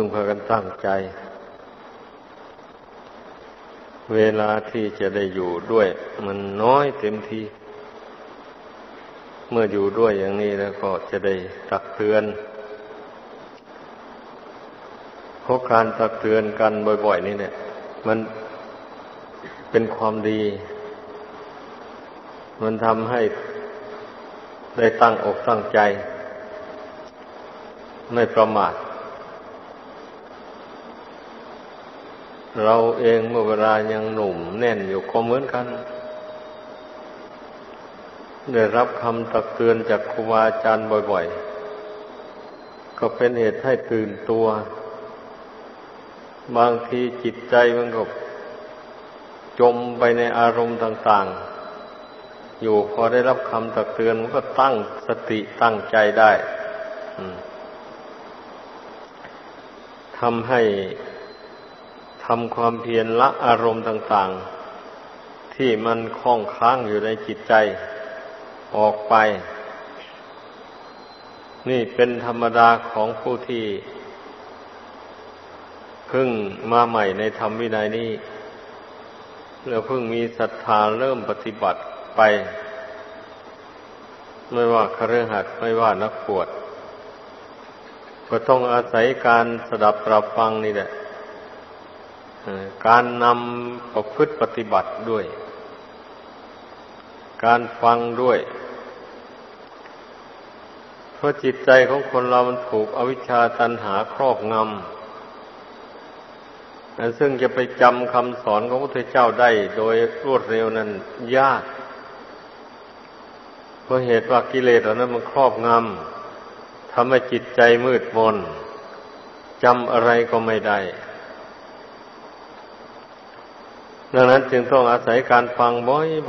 พึงพากันตั้งใจ เวลาที่จะได้อยู่ด้วย มันน้อยเต็มทีเมื่ออยู่ด้วยอย่างนี้แล้วก็จะได้ตักเตือนเพราะการตักเตือนกันบ่อยๆนี่เนี่ย มันเป็นความดี มันทำให้ได้ตั้งอกตั้งใจ ไม่ประมาท เราเองเมื่อเวลายังหนุ่มแน่นอยู่ก็เหมือนกัน ได้รับคำตักเตือนจากครูบาอาจารย์บ่อย ๆ ก็เป็นเหตุให้ตื่นตัว บางทีจิตใจมันก็จมไปในอารมณ์ต่าง ๆ อยู่พอได้รับคำตักเตือนมันก็ตั้งสติตั้งใจได้ทำให้ ทำความเพียรละอารมณ์ต่างๆ ที่มันคล้องค้างอยู่ในจิตใจออกไป นี่เป็นธรรมดาของผู้ที่เพิ่งมาใหม่ในธรรมวินัยนี้แล้วเพิ่งมีศรัทธาเริ่มปฏิบัติไป ไม่ว่าคฤหัสถ์ไม่ว่านักปวดก็ต้องอาศัยการสดับปรับฟังนี่แหละ การนำประพฤติปฏิบัติด้วย การฟังด้วย เพราะจิตใจของคนเรามันถูกอวิชชาตันหาครอบงำซึ่งจะไปจำคำสอนของพระพุทธเจ้าได้โดยรวดเร็วนั้นยาก เพราะเหตุว่ากิเลสเหล่านั้นมันครอบงำทำให้จิตใจมืดมนจำอะไรก็ไม่ได้ ดังนั้นจึงต้องอาศัยการฟัง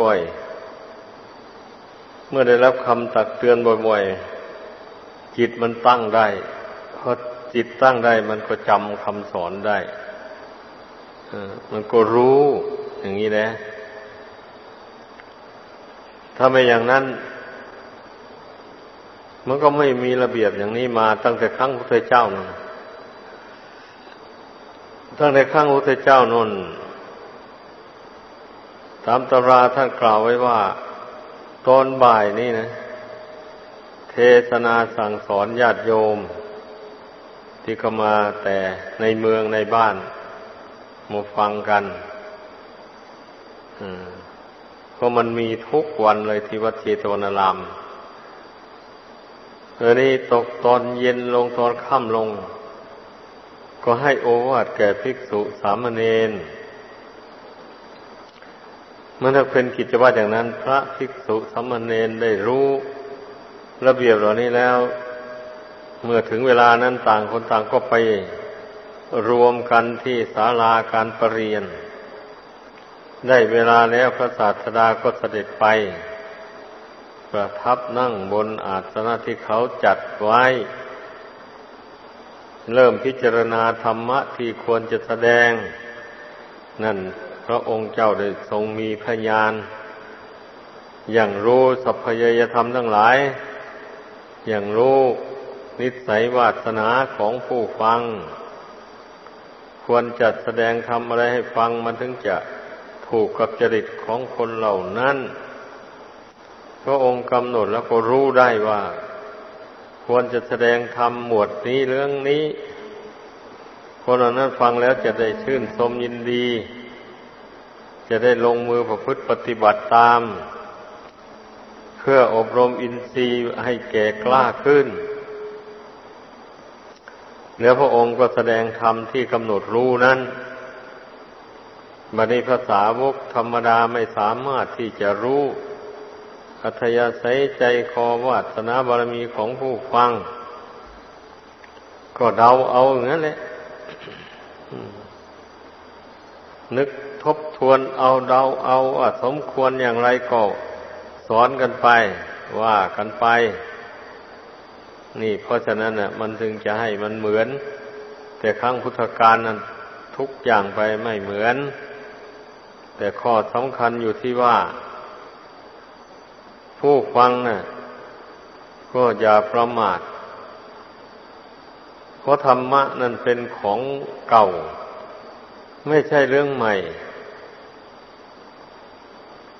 บ่อยๆ เมื่อได้รับคำตักเตือนบ่อยๆ จิตมันตั้งได้พอจิตตั้งได้มันก็จำคำสอนได้มันก็รู้อย่างนี้นะถ้าไม่อย่างนั้น มันก็ไม่มีระเบียบอย่างนี้มาตั้งแต่ครั้งพระเจ้านนตั้งแต่ครั้งพระเจ้านนามตำราท่านกล่าวไว้ว่า ตอนบ่ายนี่นะ เทศนาสั่งสอนญาติโยม ที่เข้ามาแต่ในเมืองในบ้านมาฟังกันเพราะมันมีทุกวันเลยที่วัดเชตวนารามเออนี่ตกตอนเย็นลงตอนค่ำลง ก็ให้โอวาทแก่ภิกษุสามเณร เมื่อถ้าเป็นกิจวัตรอย่างนั้น พระภิกษุสมณเณรได้รู้ระเบียบเหล่านี้แล้ว เมื่อถึงเวลานั้นต่างคนต่างก็ไปรวมกันที่ศาลาการประเรียน ได้เวลาแล้วพระศาสดาก็เสด็จไป ประทับนั่งบนอาสนะที่เขาจัดไว้ เริ่มพิจารณาธรรมะที่ควรจะแสดง นั่น ระองค์เจ้าได้ทรงมีพยาน อย่างรู้สัพพยยธรรมทั้งหลาย อย่างรู้นิสัยวาสนาของผู้ฟัง ควรจัดแสดงธรรมอะไรให้ฟังมันถึงจะถูกกับจริตของคนเหล่านั้น พระองค์กำหนดแล้วก็รู้ได้ว่า ควรจะแสดงธรรมหมวดนี้เรื่องนี้ คนเหล่านั้นฟังแล้วจะได้ชื่นชมยินดี จะได้ลงมือประพฤติปฏิบัติตาม เพื่ออบรมอินทรีย์ให้แก่กล้าขึ้นเนื้อพระองค์ก็แสดงธรรมที่กำหนดรู้นั้นบัณิภาษาวกธรรมดาไม่สามารถที่จะรู้อัธยาศัยใจคอวาสนาบารมีของผู้ฟัง ก็เดาเอาอย่างนั้นแหละนึก ทบทวนเอาเดาเอาว่าสมควรอย่างไรก็สอนกันไป ว่ากันไป นี่เพราะฉะนั้นน่ะ มันถึงจะให้มันเหมือน แต่ครั้งพุทธกาลนั้นทุกอย่างไปไม่เหมือน แต่ข้อสำคัญอยู่ที่ว่า ผู้ฟังน่ะ ก็อย่าประมาทคราะธรรมะนั่นเป็นของเก่า ไม่ใช่เรื่องใหม่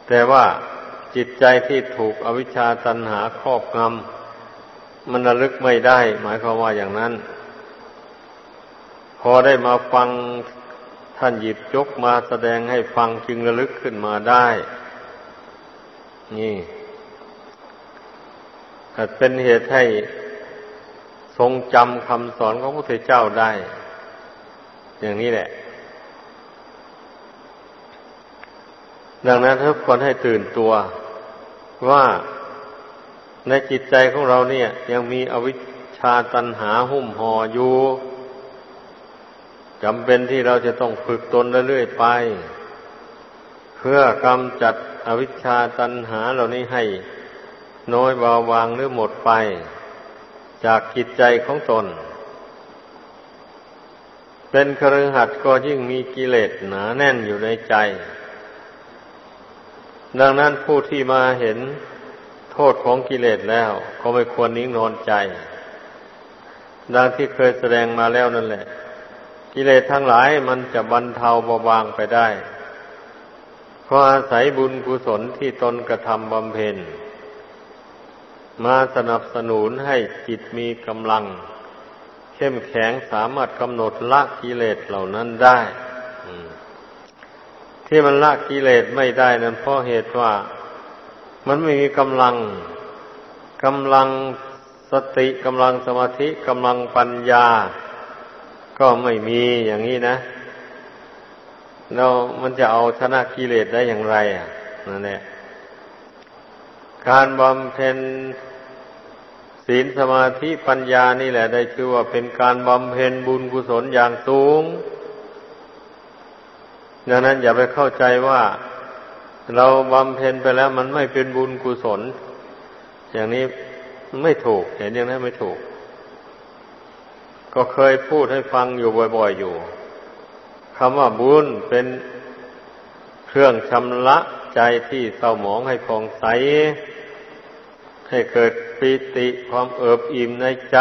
แต่ว่าจิตใจที่ถูกอวิชชาตันหาครอบงำมันระลึกไม่ได้ หมายความว่าอย่างนั้น พอได้มาฟังท่านหยิบยกมาแสดงให้ฟังจึงระลึกขึ้นมาได้ นี่เป็นเหตุให้ทรงจำคำสอนของพระพุทธเจ้าได้ อย่างนี้แหละ ดังนั้นทุกคนให้ตื่นตัวว่าในจิตใจของเราเนี่ย ยังมีอวิชชาตันหาหุ้มห่ออยู่จำเป็นที่เราจะต้องฝึกตนเรื่อยๆไป เพื่อกำจัดอวิชชาตันหาเหล่านี้ให้น้อยเบาบางหรือหมดไป จากจิตใจของตน เป็นครือหัดก็ยิ่งมีกิเลสหนาแน่นอยู่ในใจ ดังนั้นผู้ที่มาเห็นโทษของกิเลสแล้ว ก็ไม่ควรนิ่งนอนใจ ดังที่เคยแสดงมาแล้วนั่นแหละ กิเลสทั้งหลายมันจะบรรเทาเบาบางไปได้ เพราะอาศัยบุญกุศลที่ตนกระทำบำเพ็ญ มาสนับสนุนให้จิตมีกำลัง เข้มแข็งสามารถกำหนดละกิเลสเหล่านั้นได้ ที่มันละกิเลสไม่ได้นั้นเพราะเหตุว่า มันไม่มีกำลังกำลังสติกำลังสมาธิกำลังปัญญา ก็ไม่มีอย่างนี้นะแล้วมันจะเอาชนะกิเลสได้อย่างไรอะนั่นแหละการบำเพ็ญศีลสมาธิปัญญานี่แหละ ได้ชื่อว่าเป็นการบำเพ็ญบุญกุศลอย่างสูง ดังนั้นอย่าไปเข้าใจว่า เราบำเพ็ญไปแล้วมันไม่เป็นบุญกุศล อย่างนี้ไม่ถูก เห็นอย่างนั้นไม่ถูก ก็เคยพูดให้ฟังอยู่บ่อยๆอยู่คำว่าบุญเป็นเครื่องชำระใจที่เศร้าหมองให้ผ่องใส ให้เกิดปิติความเอิบอิ่มในใจ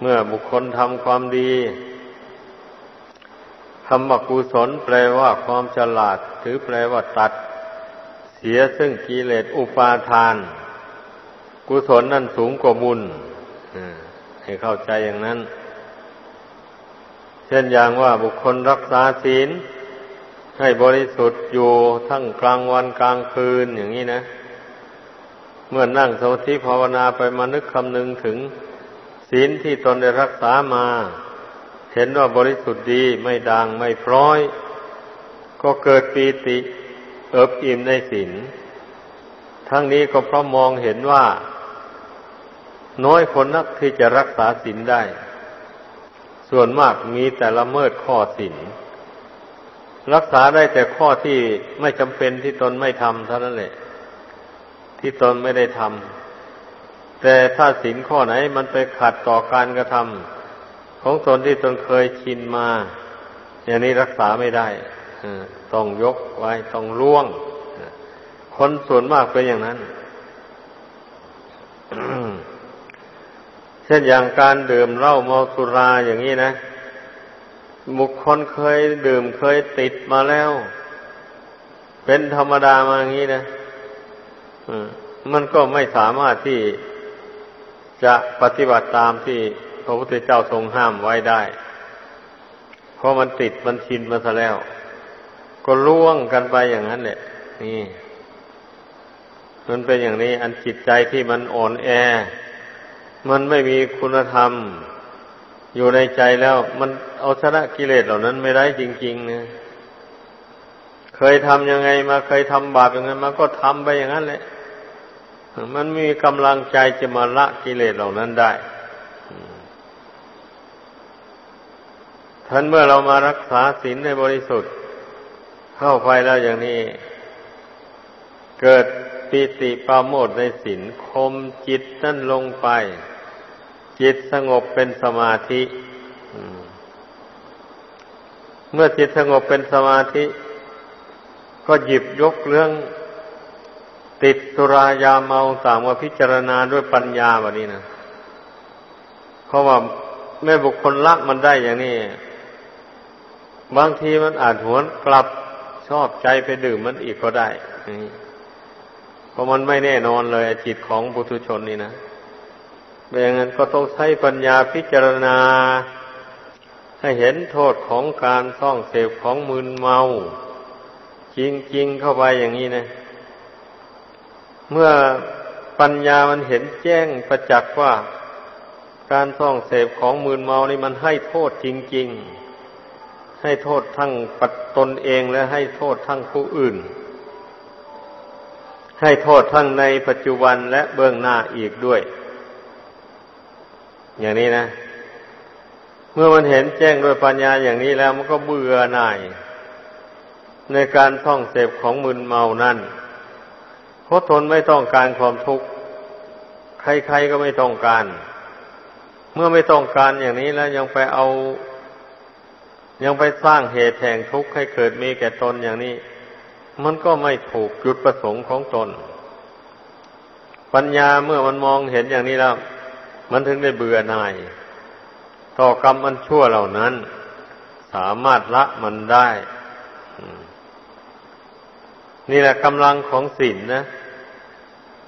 เมื่อบุคคลทำความดี คำว่ากุศลแปลว่าความฉลาด ถือแปลว่าตัด เสียซึ่งกิเลสอุปาทาน กุศลนั่นสูงกว่าบุญให้เข้าใจอย่างนั้น เช่นอย่างว่าบุคคลรักษาศีล ให้บริสุทธิ์อยู่ทั้งกลางวันกลางคืนอย่างนี้นะ เมื่อนั่งสมาธิภาวนาไปมานึกคำนึงถึงศีลที่ตนได้รักษามา เห็นว่าบริสุทธิ์ดีไม่ดังไม่พร้อย ก็เกิดปีติเอิบอิ่มในศีลทั้งนี้ก็เพราะมองเห็นว่า น้อยคนนักที่จะรักษาศีลได้ ส่วนมากมีแต่ละเมิดข้อศีลรักษาได้แต่ข้อที่ไม่จำเป็นที่ตนไม่ทำเท่านั้นแหละ ที่ตนไม่ได้ทำแต่ถ้าสินข้อไหนมันไปขัดต่อการกระทำ ของตนที่ตนเคยชินมา อย่างนี้รักษาไม่ได้ต้องยกไว้ต้องล่วง คนส่วนมากเป็นอย่างนั้นเช่นอย่างการดื่มเหล้าเมาสุราอย่างนี้นะบุคคลเคยดื่มเคยติดมาแล้ว เป็นธรรมดามาอย่างนี้นะมันก็ไม่สามารถที่จะปฏิบัติตามที่ ระพุทธเจ้าทรงห้ามไว้ได้ เพราะมันติดมันชินมาซะแล้ว ก็ล่วงกันไปอย่างนั้นแหละ นี่มันเป็นอย่างนี้ อันจิตใจที่มันอ่อนแอ มันไม่มีคุณธรรม อยู่ในใจแล้ว มันเอาชนะกิเลสเหล่านั้นไม่ได้จริงๆนะเคยทำยังไงมาเคยทำบาปยังไงมาก็ทำไปอย่างนั้นแหละ มันมีกำลังใจจะมาละกิเลสเหล่านั้นได้ ท่านเมื่อเรามารักษาศีลในบริสุทธิ์ เข้าไปแล้วอย่างนี้ เกิดปิติปาโมดในศีลคมจิตนั่นลงไป จิตสงบเป็นสมาธิเมื่อจิตสงบเป็นสมาธิ ก็หยิบยกเรื่อง ติดสุรายาเมาสามว่าพิจารณาด้วยปัญญาแบบนี้นะเพราะว่าแม่บุคคลละมันได้อย่างนี้ บางทีมันอาจหวนกลับชอบใจไปดื่มมันอีกก็ได้เพราะมันไม่แน่นอนเลยจิตของบุตุชนนี่นะเป็นอย่างนั้นก็ต้องใช้ปัญญาพิจารณา ให้เห็นโทษของการซ่องเสพของมึนเมา จริงๆเข้าไปอย่างนี้นะ เมื่อปัญญามันเห็นแจ้งประจักษ์ว่า การซ่องเสพของมืนเมานี่มันให้โทษจริง ๆ ให้โทษทั้งปัดตนเองและให้โทษทั้งผู้อื่น ให้โทษทั้งในปัจจุบันและเบื้องหน้าอีกด้วย อย่างนี้นะ เมื่อมันเห็นแจ้งด้วยปัญญาอย่างนี้แล้วมันก็เบื่อหน่าย ในการท่องเสพของมืนเมานั่นเพราะทนไม่ต้องการความทุกข์ ใครๆก็ไม่ต้องการ เมื่อไม่ต้องการอย่างนี้แล้วยังไปเอา ยังไปสร้างเหตุแห่งทุกข์ให้เกิดมีแก่ตนอย่างนี้ มันก็ไม่ถูกจุดประสงค์ของตน ปัญญาเมื่อมันมองเห็นอย่างนี้แล้ว มันถึงได้เบื่อหน่าย ต่อกรรมมันชั่วเหล่านั้น สามารถละมันได้ นี่แหละกำลังของศีลนนะ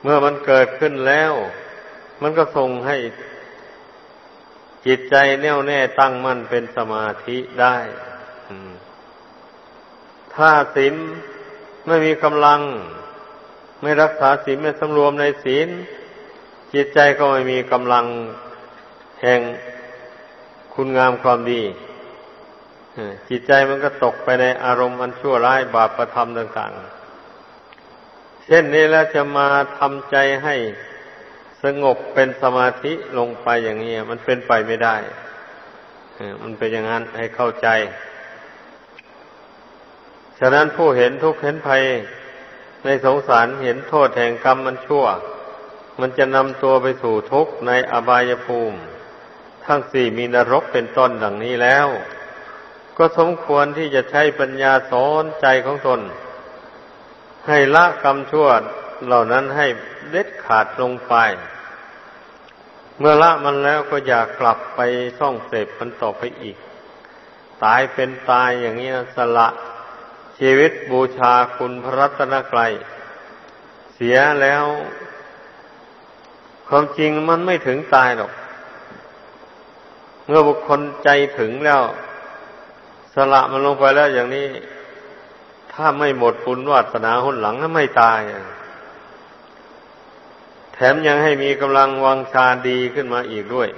เมื่อมันเกิดขึ้นแล้ว มันก็ส่งให้ จิตใจแน่วแน่ตั้งมั่นเป็นสมาธิได้ถ้าศีลไม่มีกำลัง ไม่รักษาศีลไม่สำรวมในศีล จิตใจก็ไม่มีกำลังแห่งคุณงามความดีจิตใจมันก็ตกไปในอารมณ์อันชั่วร้ายบาปประทำต่าง ๆ เช่นนี้แล้วจะมาทำใจให้ สงบเป็นสมาธิลงไปอย่างนี้มันเป็นไปไม่ได้มันเป็นอย่างนั้นให้เข้าใจ ฉะนั้นผู้เห็นทุกข์เห็นภัยในสงสารเห็นโทษแห่งกรรมมันชั่ว มันจะนำตัวไปสู่ทุกข์ในอบายภูมิ ทั้งสี่มีนรกเป็นต้นดังนี้แล้ว ก็สมควรที่จะใช้ปัญญาสอนใจของตน ให้ละกรรมชั่ว เหล่านั้นให้เด็ดขาดลงไป เมื่อละมันแล้วก็อย่ากลับไปซ่องเสพมันต่อไปอีก ตายเป็นตายอย่างนี้สละชีวิตบูชาคุณพระรัตนกรัยเสียแล้ว ความจริงมันไม่ถึงตายหรอก เมื่อบุคคลใจถึงแล้ว สละมันลงไปแล้วอย่างนี้ ถ้าไม่หมดปุญวาสนาหุนหลังนั้นไม่ตายแถมยังให้มีกำลังวังชาดีขึ้นมาอีกด้วย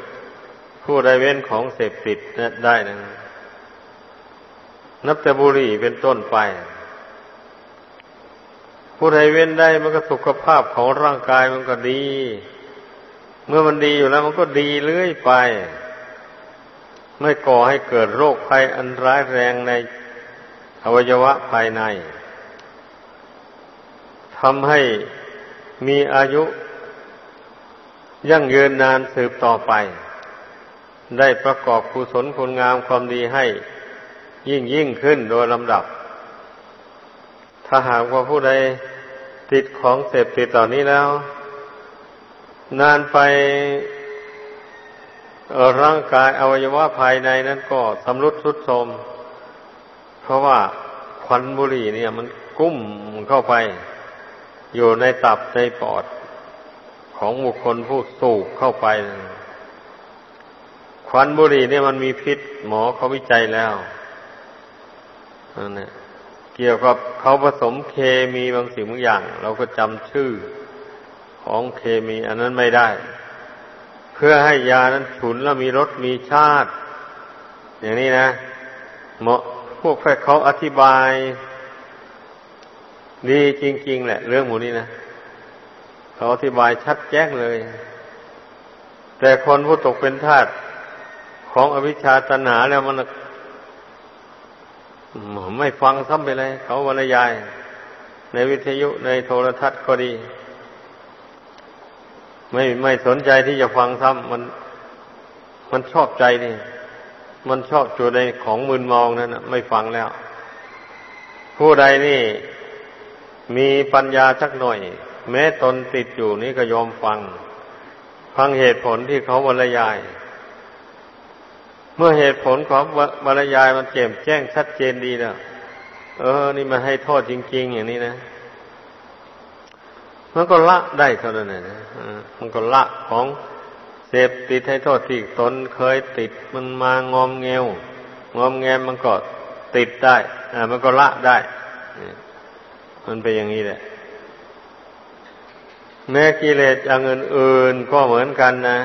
ผู้ใดเว้นของเสพติดได้นะนับแต่บุหรี่เป็นต้นไป ผู้ใดเว้นได้มันก็สุขภาพของร่างกายมันก็ดี เมื่อมันดีอยู่แล้วมันก็ดีเรื่อยไป ไม่ก่อให้เกิดโรคภัยอันร้ายแรงในอวัยวะภายในทำให้มีอายุ ยั่งยืนนานสืบต่อไป ได้ประกอบกุศลคุณงามความดีให้ยิ่งยิ่งขึ้นโดยลำดับ ถ้าหากว่าผู้ใดติดของเสพติดเหล่านี้แล้ว นานไปร่างกายอวัยวะภายในนั้นก็สำรุดทุดโทรมเพราะว่าควันบุหรี่เนี่ยมันกุ้มเข้าไป อยู่ในตับในปอด ของบุคคลผู้สูบเข้าไป ควันบุหรี่เนี่ยมันมีพิษ หมอเขาวิจัยแล้วนั่นเกี่ยวกับเขาผสมเคมีบางสิ่งบางอย่าง เราก็จำชื่อของเคมีอันนั้นไม่ได้ เพื่อให้ยานั้นฉุนแล้วมีรสมีชาติ อย่างนี้นะเหมาะพวกแฟเขาอธิบาย ดีจริง ๆ แหละ เรื่องหมูนี้นะ เขาอธิบายชัดแจ้งเลย แต่คนผู้ตกเป็นทาสของอวิชชาตนาแล้วมันไม่ฟังซ้ำไปเลย เขาบรรยาย ในวิทยุในโทรทัศน์ก็ดี ไม่ไม่สนใจที่จะฟังซ้ำมันมันชอบใจนี่ มันชอบจูในของมึนมองนั่นไม่ฟังแล้ว ผู้ใดนี่ มีปัญญาสักหน่อย แม้ตนติดอยู่นี่ก็ยอมฟัง ฟังเหตุผลที่เขาบรรยาย เมื่อเหตุผลของบรรยายมันแจ่มแจ้งชัดเจนดีแล้วเออ นี่มันให้โทษจริง ๆ อย่างนี้นะมันก็ละได้เท่านั้นนะมันก็ละของเสพติดให้โทษที่ตนเคยติดมันมางอมเงวงอมแงมมันก็ติดได้ อ่า มันก็ละได้ มันเป็นอย่างนี้แหละ แม้กิเลสอย่างอื่นๆก็เหมือนกันนะ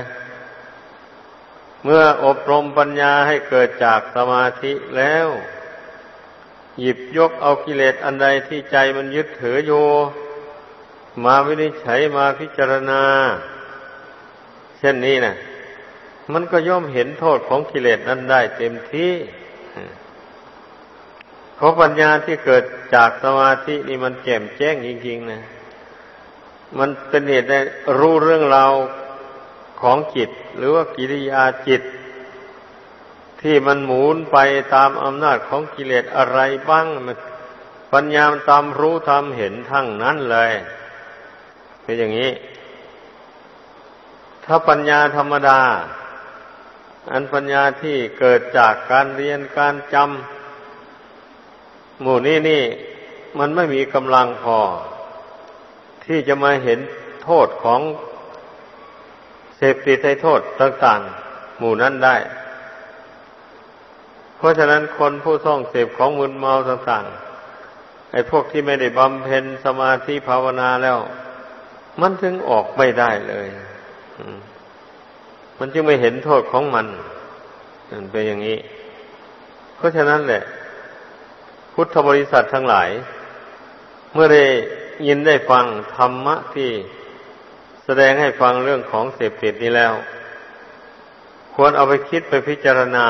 เมื่ออบรมปัญญาให้เกิดจากสมาธิแล้ว หยิบยกเอากิเลสอันใดที่ใจมันยึดถืออยู่มาวินิจฉัยมาพิจารณา เช่นนี้นะมันก็ย่อมเห็นโทษของกิเลสนั้นได้เต็มที่เพราะปัญญาที่เกิดจากสมาธินี่มันแจ่มแจ้งจริงๆนะ มันเป็นเหตุได้รู้เรื่องราวของจิต หรือว่ากิริยาจิต ที่มันหมุนไปตามอำนาจของกิเลสอะไรบ้างมันปัญญามันตามรู้ทำเห็นทั้งนั้นเลยเป็นอย่างนี้ ถ้าปัญญาธรรมดา อันปัญญาที่เกิดจากการเรียนการจำหมู่นี้นี่ มันไม่มีกำลังพอ ที่จะมาเห็นโทษของเสพติดให้โทษต่างๆ หมู่นั้นได้ เพราะฉะนั้นคนผู้ท่องเสพของมึนเมาต่างๆไอ้พวกที่ไม่ได้บำเพ็ญสมาธิภาวนาแล้ว มันถึงออกไม่ได้เลยมันจึงไม่เห็นโทษของมันมันเป็นอย่างนี้ เพราะฉะนั้นแหละ พุทธบริษัททั้งหลาย เมื่อได้ ยินได้ฟังธรรมะที่แสดงให้ฟังเรื่องของเสพติดนี้แล้ว ควรเอาไปคิดไปพิจารณา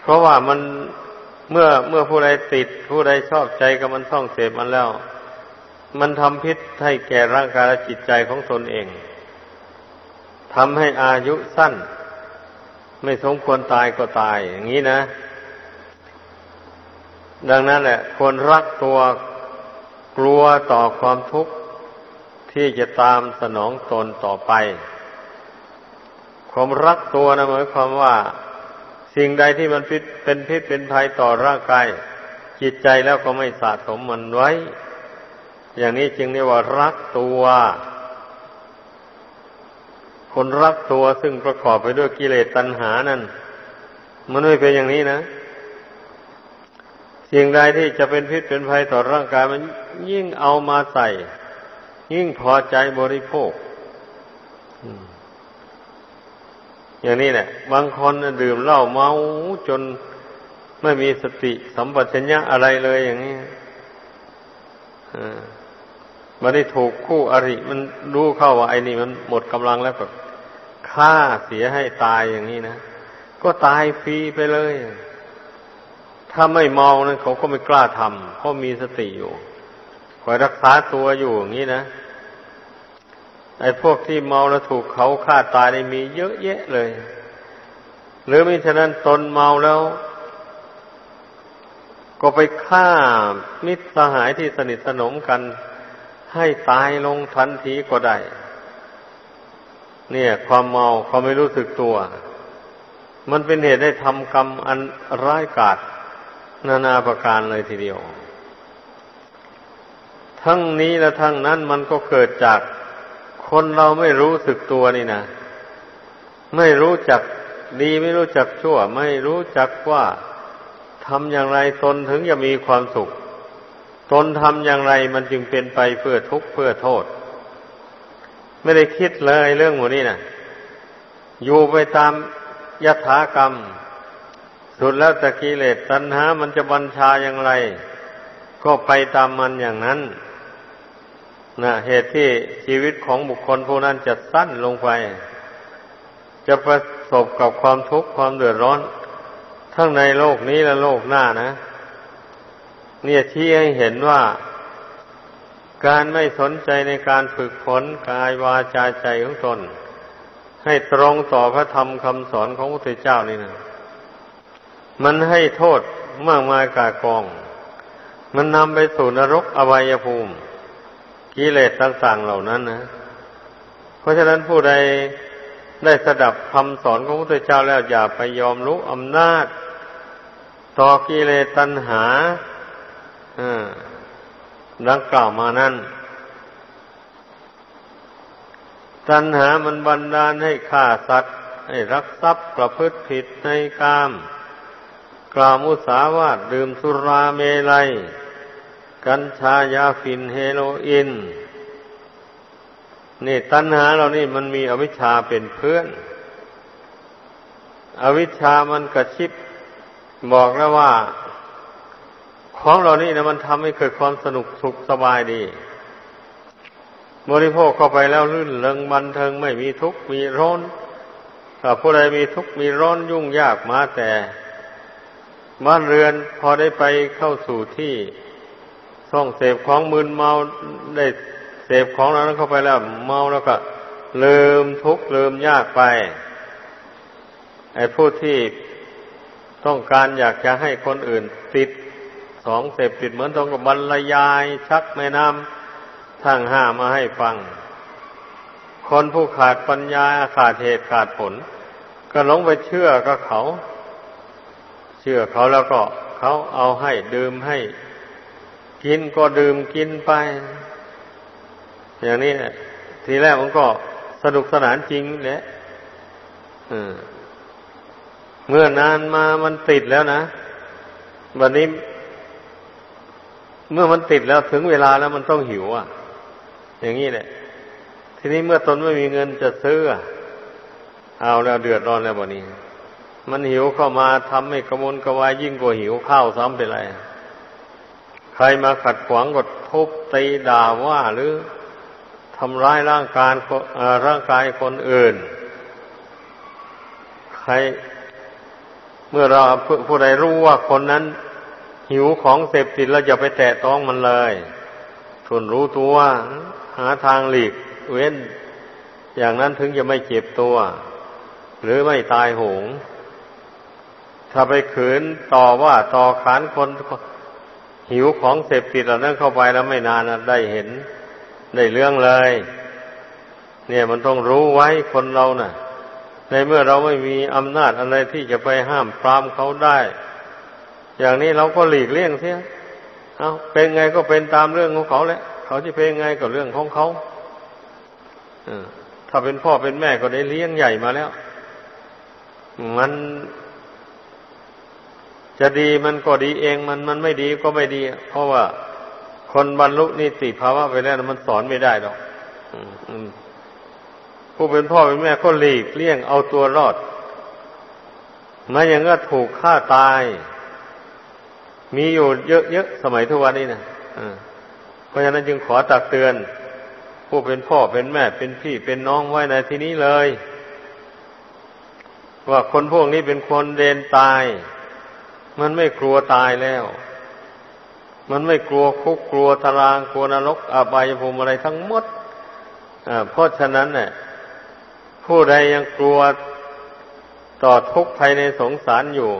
เพราะว่ามันเมื่อเมื่อผู้ใดติด ผู้ใดชอบใจกับมันท่องเสพมันแล้ว มันทำพิษให้แก่ร่างกายและจิตใจของตนเองทำให้อายุสั้น ไม่สมควรตายก็ตายอย่างนี้นะ ดังนั้นแหละคนรักตัว กลัวต่อความทุกข์ที่จะตามสนองตนต่อไป ความรักตัวนะหมายความว่า สิ่งใดที่มันพิษเป็นพิษเป็นภัยต่อร่างกาย จิตใจแล้วก็ไม่สะสมมันไว้ อย่างนี้จึงเรียกว่ารักตัวคนรักตัวซึ่งประกอบไปด้วยกิเลสตัณหานั่นมันไม่เป็นอย่างนี้นะ สิ่งใดที่จะเป็นพิษเป็นภัยต่อร่างกายมันยิ่งเอามาใส่ ยิ่งพอใจบริโภคอย่างนี้แหละบางคนดื่มเหล้าเมาจนไม่มีสติสัมปชัญญะอะไรเลยอย่างนี้มันได้ถูกคู่อริมันรู้เข้าว่าไอ้นี่มันหมดกำลังแล้วก็ฆ่าเสียให้ตายอย่างนี้นะ ก็ตายฟรีไปเลย ถ้าไม่เมานั้นเขาก็ไม่กล้าทำเพราะมีสติอยู่คอยรักษาตัวอยู่อย่างนี้นะไอ้พวกที่เมาแล้วถูกเขาฆ่าตายได้มีเยอะแยะเลย หรือมิฉะนั้นตนเมาแล้ว ก็ไปฆ่ามิตรสหายที่สนิทสนมกัน ให้ตายลงทันทีก็ได้ เนี่ย ความเมาเขาไม่รู้สึกตัว มันเป็นเหตุให้ทำกรรมอันร้ายกาจ นานาประการเลยทีเดียว ทั้งนี้และทั้งนั้นมันก็เกิดจากคนเราไม่รู้สึกตัวนี่นะ ไม่รู้จักดีไม่รู้จักชั่ว ไม่รู้จักว่าทำอย่างไรตนถึงจะมีความสุข ตนทำอย่างไรมันจึงเป็นไปเพื่อทุกข์เพื่อโทษ ไม่ได้คิดเลยเรื่องหมดนี้นะอยู่ไปตามยถากรรม สุดแล้วตะกิเลสตัณหา มันจะบัญชาอย่างไร ก็ไปตามมันอย่างนั้นนะเหตุที่ชีวิตของบุคคลผู้นั้นจะสั้นลงไป จะประสบกับความทุกข์ความเดือดร้อน ทั้งในโลกนี้และโลกหน้านะ เนี่ยที่ให้เห็นว่า การไม่สนใจในการฝึกฝนกายวาจาใจของตน ให้ตรงต่อพระธรรมคำสอนของพระพุทธเจ้านี่นะ มันให้โทษมากมายกากอง มันนำไปสู่นรกอวัยภูมิกิเลสต่างๆเหล่านั้นนะ เพราะฉะนั้นผู้ใดได้สดับคำสอนของพระพุทธเจ้าแล้วอย่าไปยอมรู้อำนาจ ต่อกิเลสตัณหาดังกล่าวมานั้นตัณหามันบันดาลให้ฆ่าสัตว์ ให้รักทรัพย์ประพฤติผิดในกาม กล่าวมุสาวาทดื่มสุราเมลัย กัญชายาฝิ่นเฮโรอีนนี่ตัณหาเรานี่มันมีอวิชชาเป็นเพื่อน อวิชชามันกระชิบบอกแล้วว่า ของเรานี่นะมันทำให้เกิดความสนุกสุขสบายดี บริโภคเข้าไปแล้วลื่นเริงบันเทิงไม่มีทุกข์มีร้อนถ้าผู้ใดมีทุกข์มีร้อนยุ่งยากมาแต่ บ้านเรือนพอได้ไปเข้าสู่ที่ส่องเสพของมึนเมาได้เสพของนั้นเข้าไปแล้ว เมาแล้วก็ลืมทุกข์ลืมยากไปไอ้ผู้ที่ต้องการอยากจะให้คนอื่นติดสองเสพติดเหมือนต้องกับบรรยาย ชักแม่น้ำทั้งห้ามาให้ฟัง คนผู้ขาดปัญญาขาดเหตุขาดผล ก็หลงไปเชื่อก็เขา เชื่อเขาแล้วก็เขาเอาให้ดื่มให้ กินก็ดื่มกินไป อย่างนี้ทีแรกมันก็สนุกสนานจริงแหละเมื่อนานมามันติดแล้วนะวันนี้ เมื่อมันติดแล้วถึงเวลาแล้วมันต้องหิวอะ อย่างนี้แหละ ทีนี้เมื่อตนไม่มีเงินจะซื้อเอาแล้วเดือดร้อนแล้วบ่นี้ มันหิวเข้ามาทำให้กระมวลกระวายยิ่งกว่าหิวข้าวซ้ำไปเลยใครมาขัดขวางกดทุบตีด่าว่าหรือทำร้ายร่างกายร่างกายคนอื่น ใคร เมื่อเราผู้ใดรู้ว่าคนนั้น หิวของเสพติดแล้วอย่าไปแตะต้องมันเลยทนรู้ตัวหาทางหลีก เว้น อย่างนั้นถึงจะไม่เจ็บตัว หรือไม่ตายโหง ถ้าไปขืนต่อว่าต่อขานคนหิวของเสพติดเหล่านั้นเข้าไปแล้วไม่นานได้เห็นได้เรื่องเลย เนี่ยมันต้องรู้ไว้คนเรานะ่ะ ในเมื่อเราไม่มีอำนาจอะไรที่จะไปห้ามปรามเขาได้ อย่างนี้เราก็หลีกเลี่ยงเสียเอาเป็นไงก็เป็นตามเรื่องของเขาแหละเขาจะเป็นไงก็เรื่องของเขาถ้าเป็นพ่อเป็นแม่ก็ได้เลี้ยงใหญ่มาแล้ว มัน จะดีมันก็ดีเองมันมันไม่ดีก็ไม่ดี เพราะว่าคนบรรลุนิติภาวะไปแล้วมันสอนไม่ได้หรอกผู้เป็นพ่อเป็นแม่ก็หลีกเลี่ยงเอาตัวรอดมาอย่างก็ถูกฆ่าตาย มีอยู่เยอะๆสมัยทุกวันนี้นะเพราะฉะนั้นจึงขอตักเตือน ผู้เป็นพ่อเป็นแม่เป็นพี่เป็นน้องไว้ในที่นี้เลย ว่าคนพวกนี้เป็นคนเดนตาย มันไม่กลัวตายแล้ว มันไม่กลัวคุกกลัวตารางกลัวนรกอบายภูมิอะไรทั้งหมดเพราะฉะนั้นเนี่ยผู้ใดยังกลัวต่อทุกข์ภายในสงสารอยู่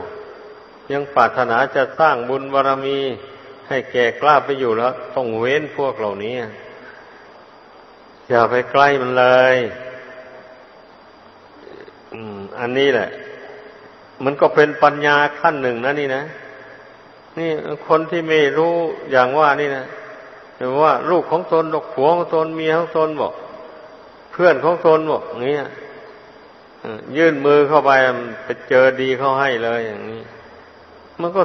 ยังปรารถนาจะสร้างบุญบารรมี ให้แก่กล้าไปอยู่แล้ว ต้องเว้นพวกเหล่านี้ อย่าไปใกล้มันเลยอันนี้แหละ มันก็เป็นปัญญาขั้นหนึ่งนะนี่นะ นี่คนที่ไม่รู้อย่างว่านี่นะแต่ว่า ลูกของตนดอกผัวของตนเมียของตนบอกเพื่อนของตนบอกอย่างนี้ยื่นมือเข้าไปไปเจอดีเข้าให้เลยอย่างนี้ มันก็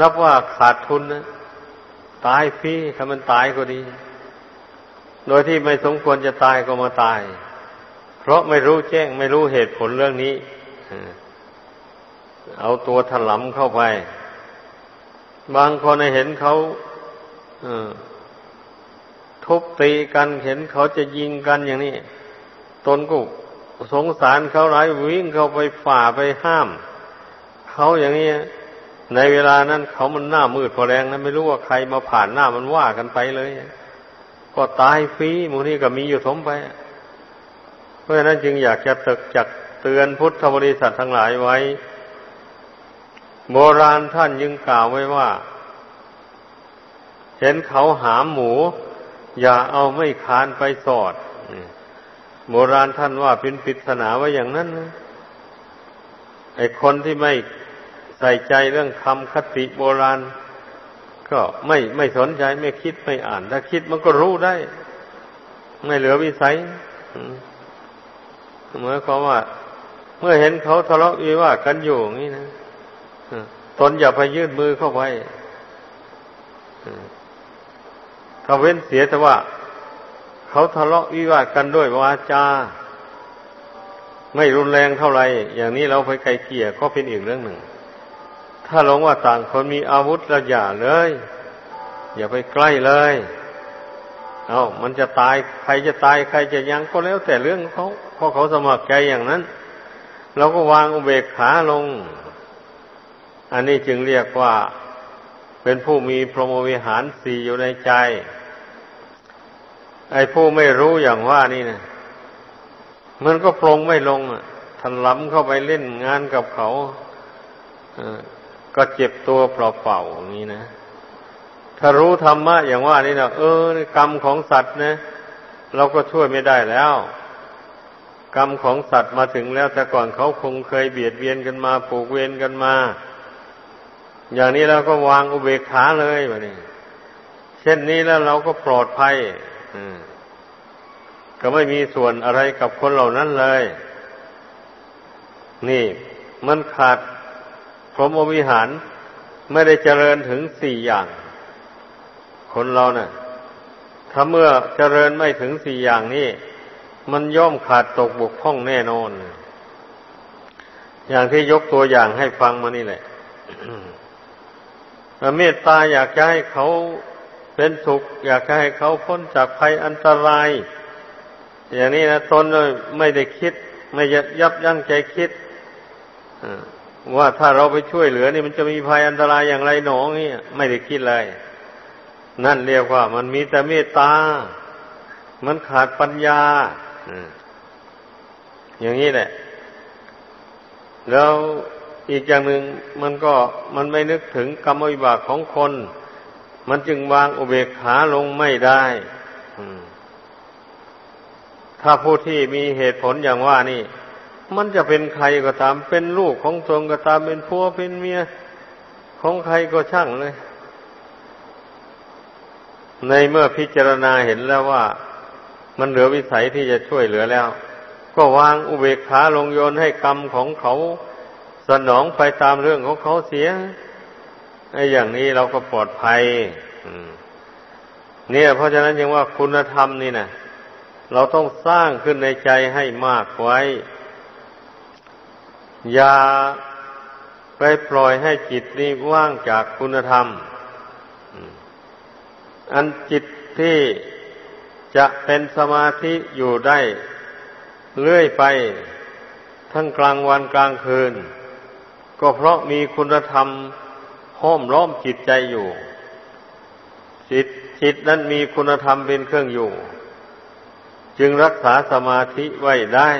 นับว่าขาดทุนนะตายฟรีถ้ามันตายก็ดี โดยที่ไม่สมควรจะตายก็มาตาย เพราะไม่รู้แจ้งไม่รู้เหตุผลเรื่องนี้ เอาตัวถลำเข้าไป บางคนเห็นเขาทุบตีกันเห็นเขาจะยิงกันอย่างนี้ ตนก็สงสารเขาหลายวิ่งเข้าไปฝ่าไปห้าม เขาอย่างนี้ในเวลานั้นเขามันหน้ามืดพอแรงนะไม่รู้ว่าใครมาผ่านหน้ามันว่ากันไปเลย ก็ตายฟรีมูนี่ก็มีอยู่สมไป เพราะฉะนั้นจึงอยากจะตึกจักเตือนพุทธบริษัททั้งหลายไว้ โบราณท่านยังกล่าวไว้ว่า เห็นเขาหามหมู อย่าเอาไม่คานไปสอด โบราณท่านว่าเป็นปริศนาไว่าอย่างนั้นนะไอคนที่ไม่ใส่ใจเรื่องคำคติโบราณ ก็ไม่ไม่สนใจไม่คิดไม่อ่าน ถ้าคิดมันก็รู้ได้ ไม่เหลือวิสัยเหมายความว่า เมื่อเห็นเขาทะเลาะวิวาทกันอยู่อย่างนี้นะ ตนอย่าไปยื่นมือเข้าไปถ้าเว้นเสียแต่ว่า เขาทะเลาะวิวาทกันด้วยวาจา ไม่รุนแรงเท่าไหร่อย่างนี้เราไปไกลเกลี่ยก็เป็นอีกเรื่องหนึ่ง ถ้าหลงว่าต่างคนมีอาวุธระอย่าเลย อย่าไปใกล้เลย เอ้ามันจะตายใครจะตายใครจะยังก็แล้วแต่เรื่องเขาเพราะเขาสมัครใจอย่างนั้น เราก็วางอุเบกขาลง อันนี้จึงเรียกว่าเป็นผู้มีพรหมวิหารสี่อยู่ในใจ ไอ้ผู้ไม่รู้อย่างว่านี่นะมันก็ปรงไม่ลงทันล้ำเข้าไปเล่นงานกับเขาก็เจ็บตัวเปล่าๆอย่างนี้นะ ถ้ารู้ธรรมะอย่างว่านี่นะเออกรรมของสัตว์นะ เราก็ช่วยไม่ได้แล้ว กรรมของสัตว์มาถึงแล้ว แต่ก่อนเขาคงเคยเบียดเบียนกันมาผูกเวรกันมา อย่างนี้เราก็วางอุเบกขาเลยแบบนี้ เช่นนี้แล้วเราก็ปลอดภัยก็ไม่มีส่วนอะไรกับคนเหล่านั้นเลย นี่ มันขาดพรหมวิหารไม่ได้เจริญถึงสี่อย่าง คนเราเนะ่ะ ถ้าเมื่อเจริญไม่ถึงสี่อย่างนี้มันย่อมขาดตกบกพร่องแน่นอน อย่างที่ยกตัวอย่างให้ฟังมานี่แหละ เมตตาอยากจะให้เขาเป็นสุข อยากให้เขาพ้นจากภัยอันตราย อย่างนี้นะตนไม่ได้คิด ไม่ยับยั้งใจคิดว่าถ้าเราไปช่วยเหลือนี่มันจะมีภัยอันตรายอย่างไรหนองนี่ไม่ได้คิดเลยนั่นเรียกว่า มันมีแต่เมตตา มันขาดปัญญาอย่างนี้แหละแล้ว อีกอย่างหนึ่งมันก็มันไม่นึกถึงกรรมวิบากของคน มันจึงวางอุเบกขาลงไม่ได้ถ้าผู้ที่มีเหตุผลอย่างว่านี่ มันจะเป็นใครก็ตาม เป็นลูกของตนก็ตาม เป็นผัวเป็นเมียของใครก็ช่างเลย ในเมื่อพิจารณาเห็นแล้วว่า มันเหลือวิสัยที่จะช่วยเหลือแล้ว ก็วางอุเบกขาลงโยนให้กรรมของเขา สนองไปตามเรื่องของเขาเสียไอ้อย่างนี้เราก็ปลอดภัยเนี่ย เพราะฉะนั้นยังว่าคุณธรรมนี่นะเราต้องสร้างขึ้นในใจให้มากไว้ อย่าไปปล่อยให้จิตนี้ว่างจากคุณธรรม อันจิตที่จะเป็นสมาธิอยู่ได้ เรื่อยไป ทั้งกลางวันกลางคืน ก็เพราะมีคุณธรรมห้อมล้อมจิตใจอยู่ จิตจิตนั้นมีคุณธรรมเป็นเครื่องอยู่ จึงรักษาสมาธิไว้ได้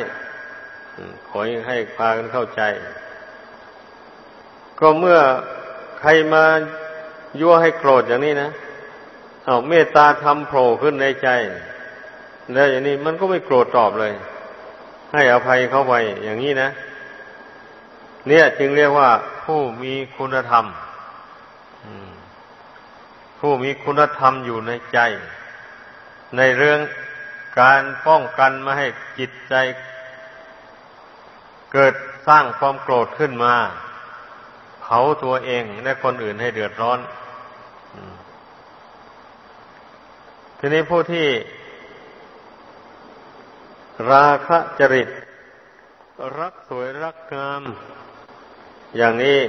ขอให้พากันเข้าใจ ก็เมื่อใครมายั่วให้โกรธอย่างนี้นะเอาเมตตาทำโผล่ขึ้นในใจ แล้วอย่างนี้มันก็ไม่โกรธตอบเลย ให้อภัยเขาไปอย่างนี้นะ เนี่ยจึงเรียกว่าผู้มีคุณธรรมผู้มีคุณธรรมอยู่ในใจ ในเรื่องการป้องกันไม่ให้จิตใจ เกิดสร้างความโกรธขึ้นมา เผาตัวเองและคนอื่นให้เดือดร้อนทีนี้ผู้ที่ ราคะจริต รักสวยรักงาม อย่างนี้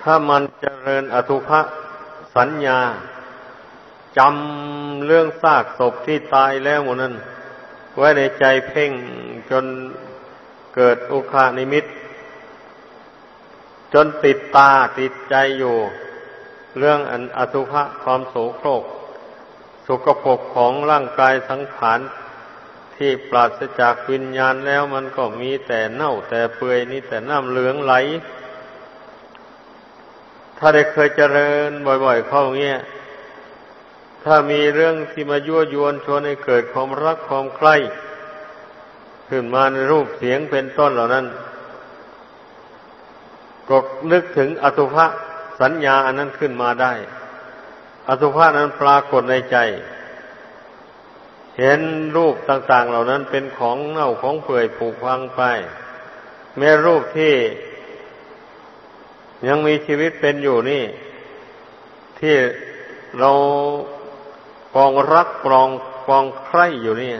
ถ้ามันเจริญอทุภะสัญญาจำเรื่องซากศพที่ตายแล้วหมดนั้น ไว้ในใจเพ่งจนเกิดอุคานิมิต จนติดตาติดใจอยู่ เรื่องอันอสุภะความโสโครกสุกภพของร่างกายสังขาร ที่ปราศจากวิญญาณแล้วมันก็มีแต่เน่าแต่เปื่อยนี่แต่น้ำเหลืองไหล ถ้าได้เคยเจริญบ่อย ๆ เข้าเงี้ย ถ้ามีเรื่องที่มายั่วยวนชวนให้เกิดความรักความใคร่ขึ้นมาในรูปเสียงเป็นต้นเหล่านั้นก็นึกถึงอสุภะสัญญาอันนั้นขึ้นมาได้ อสุภะนั้นปรากฏในใจ เห็นรูปต่างๆเหล่านั้นเป็นของเน่าของเปื่อยผุพังไป แม้รูปที่ ยังมีชีวิตเป็นอยู่นี่ ที่เราปองรักปองปองใคร่อยู่นี่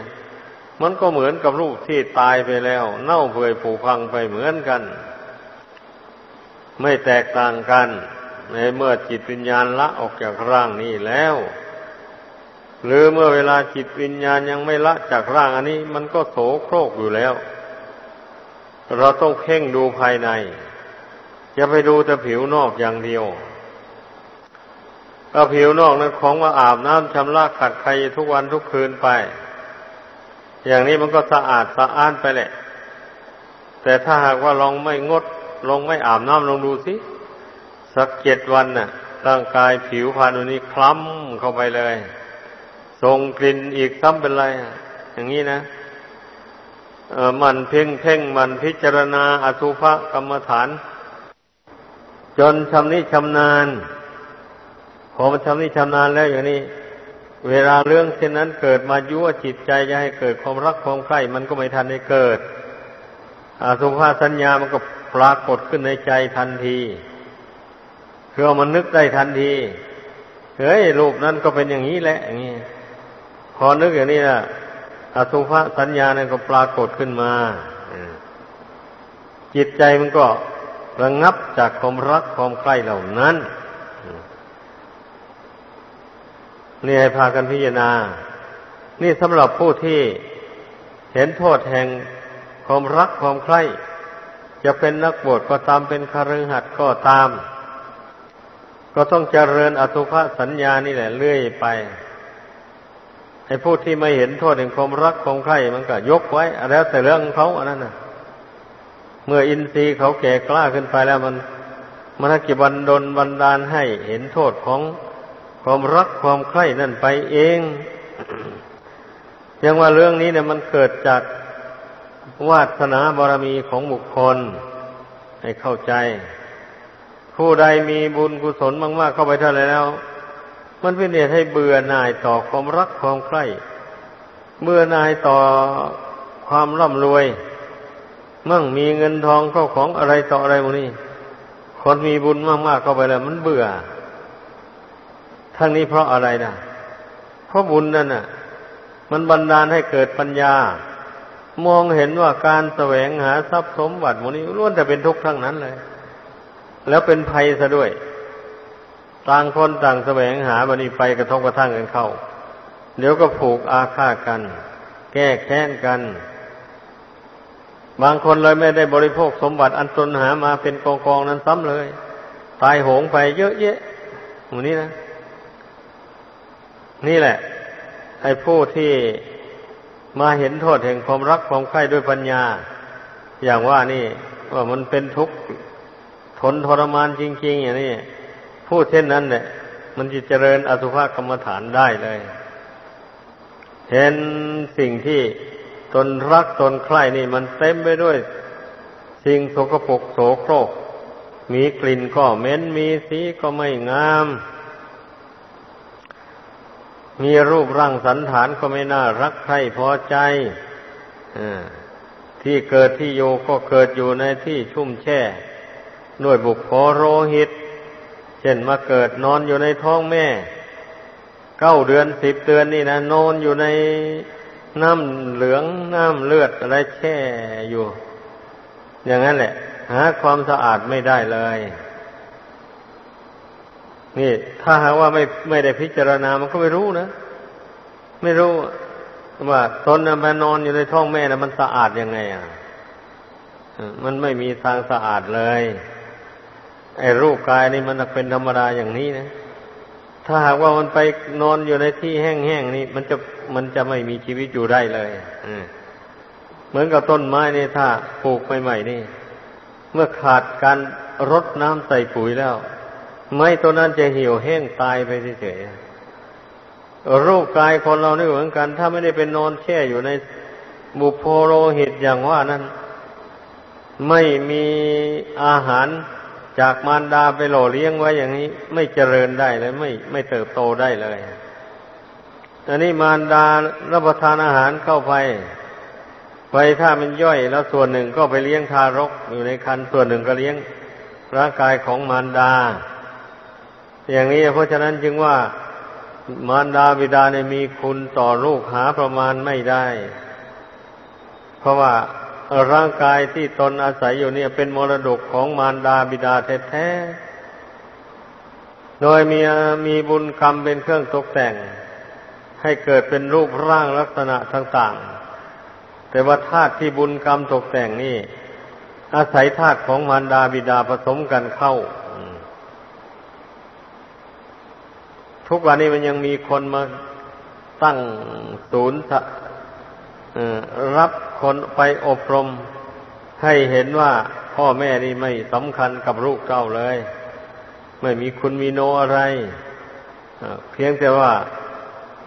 มันก็เหมือนกับรูปที่ตายไปแล้ว เน่าเปื่อยผุพังไปเหมือนกัน ไม่แตกต่างกัน ในเมื่อจิตวิญญาณละออกจากร่างนี้แล้ว หรือเมื่อเวลาจิตวิญญาณยังไม่ละจากร่างอันนี้ มันก็โสโครกอยู่แล้ว เราต้องเพ่งดูภายใน อย่าไปดูแต่ผิวนอกอย่างเดียวถ้าผิวนอกนั้นของมาอาบน้ำชำระขัดใครทุกวันทุกคืนไป อย่างนี้มันก็สะอาดสะอ้านไปแหละ แต่ถ้าหากว่าลองไม่งด ลองไม่อาบน้ำลองดูสิสักเจ็ดวันน่ะ ร่างกายผิวพรรณวันนี้คล้ำเข้าไปเลย ส่งกลิ่นอีกซ้ำเป็นไรอย่างนี้นะมันเพ่งเพ่งมันพิจารณาอสุภกรรมฐาน จนชำนิชำนาญพอมันชำนิชำนาญแล้วอย่างนี้ เวลาเรื่องเช่นนั้นเกิดมายั่วจิตใจจะให้เกิดความรักความใคร่มันก็ไม่ทันได้เกิดอสุภาสัญญามันก็ปรากฏขึ้นในใจทันทีคือมันนึกได้ทันทีเฮ้ยรูปนั้นก็เป็นอย่างนี้แหละอย่างนี้ พอนึกอย่างนี้นะอสุภะสัญญาเนี่ยก็ปรากฏขึ้นมาจิตใจมันก็ระงงับจากความรักความใคร่เหล่านั้นนี่ให้พากันพิจารณา นี่สำหรับผู้ที่เห็นโทษแห่งความรักความใคร่ จะเป็นนักบวชก็ตามเป็นคารืหัดก็ตาม ก็ต้องเจริญอสุภะสัญญานี่แหละเรื่อยไป ให้ผู้ที่ไม่เห็นโทษแห่งความรักความใคร่มันก็ยกไว้แล้วแต่เรื่องเขาอันนั้นนะเมื่ออินทรีย์เขาแก่กล้าขึ้นไปแล้วมันมันกิบันดลบันดาลให้เห็นโทษของความรักความใคร่นั่นไปเองยังว่าเรื่องนี้เนี่ยมันเกิดจากวาสนาบารมีของบุคคล ให้เข้าใจ ผู้ใดมีบุญกุศลมากๆเข้าไปเท่าไรแล้ว มันเป็นเหตุให้เบื่อหน่ายต่อความรักความใคร่เบื่อหน่ายต่อความร่ำรวย มั่งมีเงินทองเข้าของอะไรต่ออะไรพวกนี้ คนมีบุญมากๆเข้าไปแล้ว มันเบื่อ ทั้งนี้เพราะอะไรนะเพราะบุญนั่นน่ะ มันบันดาลให้เกิดปัญญา มองเห็นว่าการแสวงหาทรัพย์สมบัติมนี้ล้วนแต่เป็นทุกข์ทั้งนั้นเลย แล้วเป็นภัยซะด้วย ต่างคนต่างแสวงหาบันี้ไปกระทบกระทั่งกันเข้า เดี๋ยวก็ผูกอาฆาตกัน แก้แค้นกัน บางคนเลยไม่ได้บริโภคสมบัติอันตนหามาเป็นกองกองนั้นซ้ำเลย ตายโหงไปเยอะแยะหมูนี้นะ นี่แหละไอ้ผู้ที่มาเห็นโทษแห่งความรักความใคร่ด้วยปัญญา อย่างว่านี่ว่ามันเป็นทุกข์ทนทรมานจริง ๆ อย่างนี้ พูดเช่นนั้นเนี่ยมันจะเจริญอสุภกรรมฐานได้เลย เห็นสิ่งที่ตนรักตนใคร่นี่มันเต็มไปด้วยสิ่งสกปรกโสโครก มีกลิ่นก็เหม็นมีสีก็ไม่งาม มีรูปร่างสันฐานก็ไม่น่ารักใครพอใจที่เกิดที่อยู่ก็เกิดอยู่ในที่ชุ่มแช่ ด้วยบุกโพโรหิต ช่นมาเกิดนอนอยู่ในท้องแม่เก้าเดือนสิบเดือนนี่นะนอนอยู่ในน้ำเหลืองน้ำเลือดอะไรแช่อยู่ อย่างนั้นแหละ หาความสะอาดไม่ได้เลย นี่ ถ้าหากว่าไม่ไม่ได้พิจารณามันก็ไม่รู้นะไม่รู้ว่าตนมานอนอยู่ในท้องแม่นะมันสะอาดยังไงอะมันไม่มีทางสะอาดเลย ไอ้รูปกายนี่มันเป็นธรรมดาอย่างนี้นะ ถ้าหากว่ามันไปนอนอยู่ในที่แห้งๆนี่มันจะมันจะไม่มีชีวิตอยู่ได้เลยเหมือนกับต้นไม้นี่ถ้าปลูกใหม่ๆนี่ เมื่อขาดการรดน้ำใส่ปุ๋ยแล้ว ไม้ตัวนั้นจะเหี่ยวแห้งตายไปเฉยๆรูปกายคนเรานี่เหมือนกัน ถ้าไม่ได้เป็นนอนแช่อยู่ในบุพโรหิตอย่างว่านั้น ไม่มีอาหาร จากมารดาไปหล่อเลี้ยงไว้อย่างนี้ ไม่เจริญได้เลย ไม่ไม่เติบโตได้เลยอันนี้มารดารับประทานอาหารเข้าไปไปถ้ามันย่อยแล้วส่วนหนึ่งก็ไปเลี้ยงทารกอยู่ในคันส่วนหนึ่งก็เลี้ยงร่างกายของมารดา อย่างนี้เพราะฉะนั้นจึงว่ามารดาบิดาเนี่ยมีคุณต่อลูกหาประมาณไม่ได้ เพราะว่า ร่างกายที่ตนอาศัยอยู่เนี่ย เป็นมรดกของมารดาบิดาแท้ๆ โดยมีมีบุญกรรมเป็นเครื่องตกแต่ง ให้เกิดเป็นรูปร่างลักษณะต่างๆ แต่ว่าธาตุที่บุญกรรมตกแต่งนี่ อาศัยธาตุของมารดาบิดาผสมกันเข้า ทุกวันนี้มันยังมีคนมาตั้งศูนย์ รับคนไปอบรมให้เห็นว่าพ่อแม่นี่ไม่สำคัญกับลูกเจ้าเลย ไม่มีคุณมีโนอะไร เพียงแต่ว่า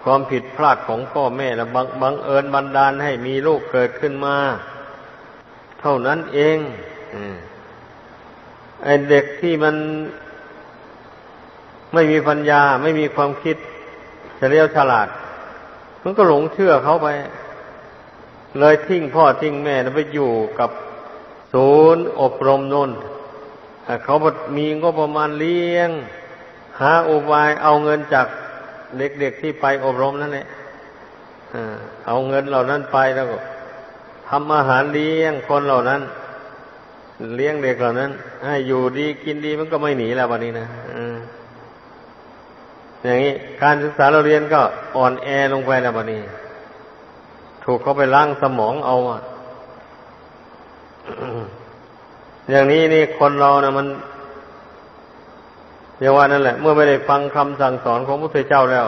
ความผิดพลาดของพ่อแม่และบังบังเอิญบันดาลให้มีลูกเกิดขึ้นมา เท่านั้นเองไอเด็กที่มันไม่มีปัญญา ไม่มีความคิดเฉลียวฉลาด มันก็หลงเชื่อเขาไป เลยทิ้งพ่อทิ้งแม่แล้วไปอยู่กับศูนย์อบรมนนเขามีงบประมาณเลี้ยง หาอุบายเอาเงินจากเด็กๆที่ไปอบรมนั่นแหละเอาเงินเหล่านั้นไปแล้วก็ทำอาหารเลี้ยงคนเหล่านั้น เลี้ยงเด็กเหล่านั้น ให้อยู่ดีกินดีมันก็ไม่หนีแล้ววันนี้นะอย่างนี้การศึกษาเราเรียนก็อ่อนแอลงไปแล้วบันี้ ถูกเขาไปล้างสมองเอาอะอย่างนี้นี่คนเรานะมันอย่างว่านั่นแหละ เมื่อไม่ได้ฟังคำสั่งสอนของพระพุทธเจ้าแล้ว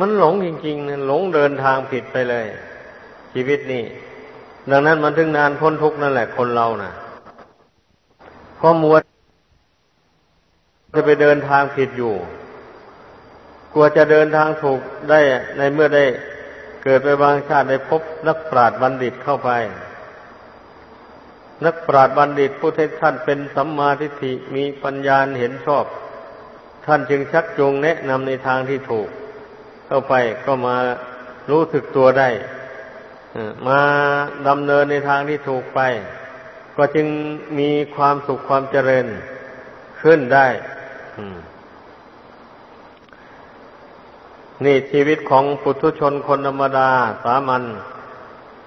มันหลงจริงๆนะหลงเดินทางผิดไปเลย ชีวิตนี่ดังนั้นมันถึงนานพ้นทุกข์นั่นแหละคนเรานะ่ะเพราะมัวจะไปเดินทางผิดอยู่ กลัวจะเดินทางถูกได้ในเมื่อได้ เกิดไปบางชาติได้พบนักปราชญ์บัณฑิตเข้าไป นักปราชญ์บัณฑิตผู้ที่ท่านเป็นสัมมาทิฏฐิมีปัญญาเห็นชอบ ท่านจึงชักจูงแนะนำในทางที่ถูก เข้าไปก็มารู้สึกตัวได้มาดำเนินในทางที่ถูกไป ก็จึงมีความสุขความเจริญขึ้นได้ อืม นี่ชีวิตของปุถุชนคนธรรมดาสามัญ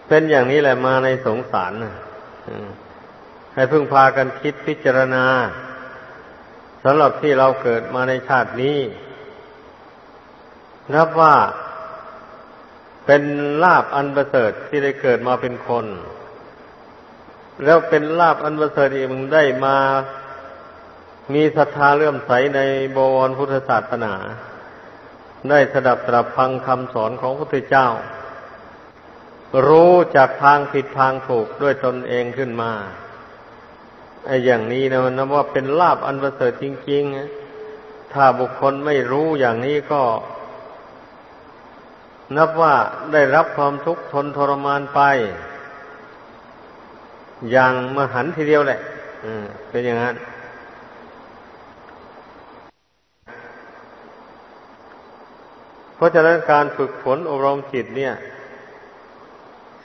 เป็นอย่างนี้แหละมาในสงสารให้พึ่งพากันคิดพิจารณาสำหรับที่เราเกิดมาในชาตินี้ นับว่าเป็นลาบอันประเสริฐที่ได้เกิดมาเป็นคน แล้วเป็นลาบอันประเสริฐอีกมึงได้มา มีศรัทธาเลื่อมใสในบวรพุทธศาสนา ได้สดับตรับฟังคำสอนของพระพุทธเจ้า รู้จากทางผิดทางถูกด้วยตนเองขึ้นมาไอ้อย่างนี้นะมันนับว่าเป็นลาบอันประเสริฐจริงๆ ถ้าบุคคลไม่รู้อย่างนี้ก็ นับว่าได้รับความทุกข์ทนทรมานไป อย่างมหันทีเดียวแหละเป็นอย่างนั้น ราะฉะนั้นการฝึกฝนอบรมจิตเนี่ย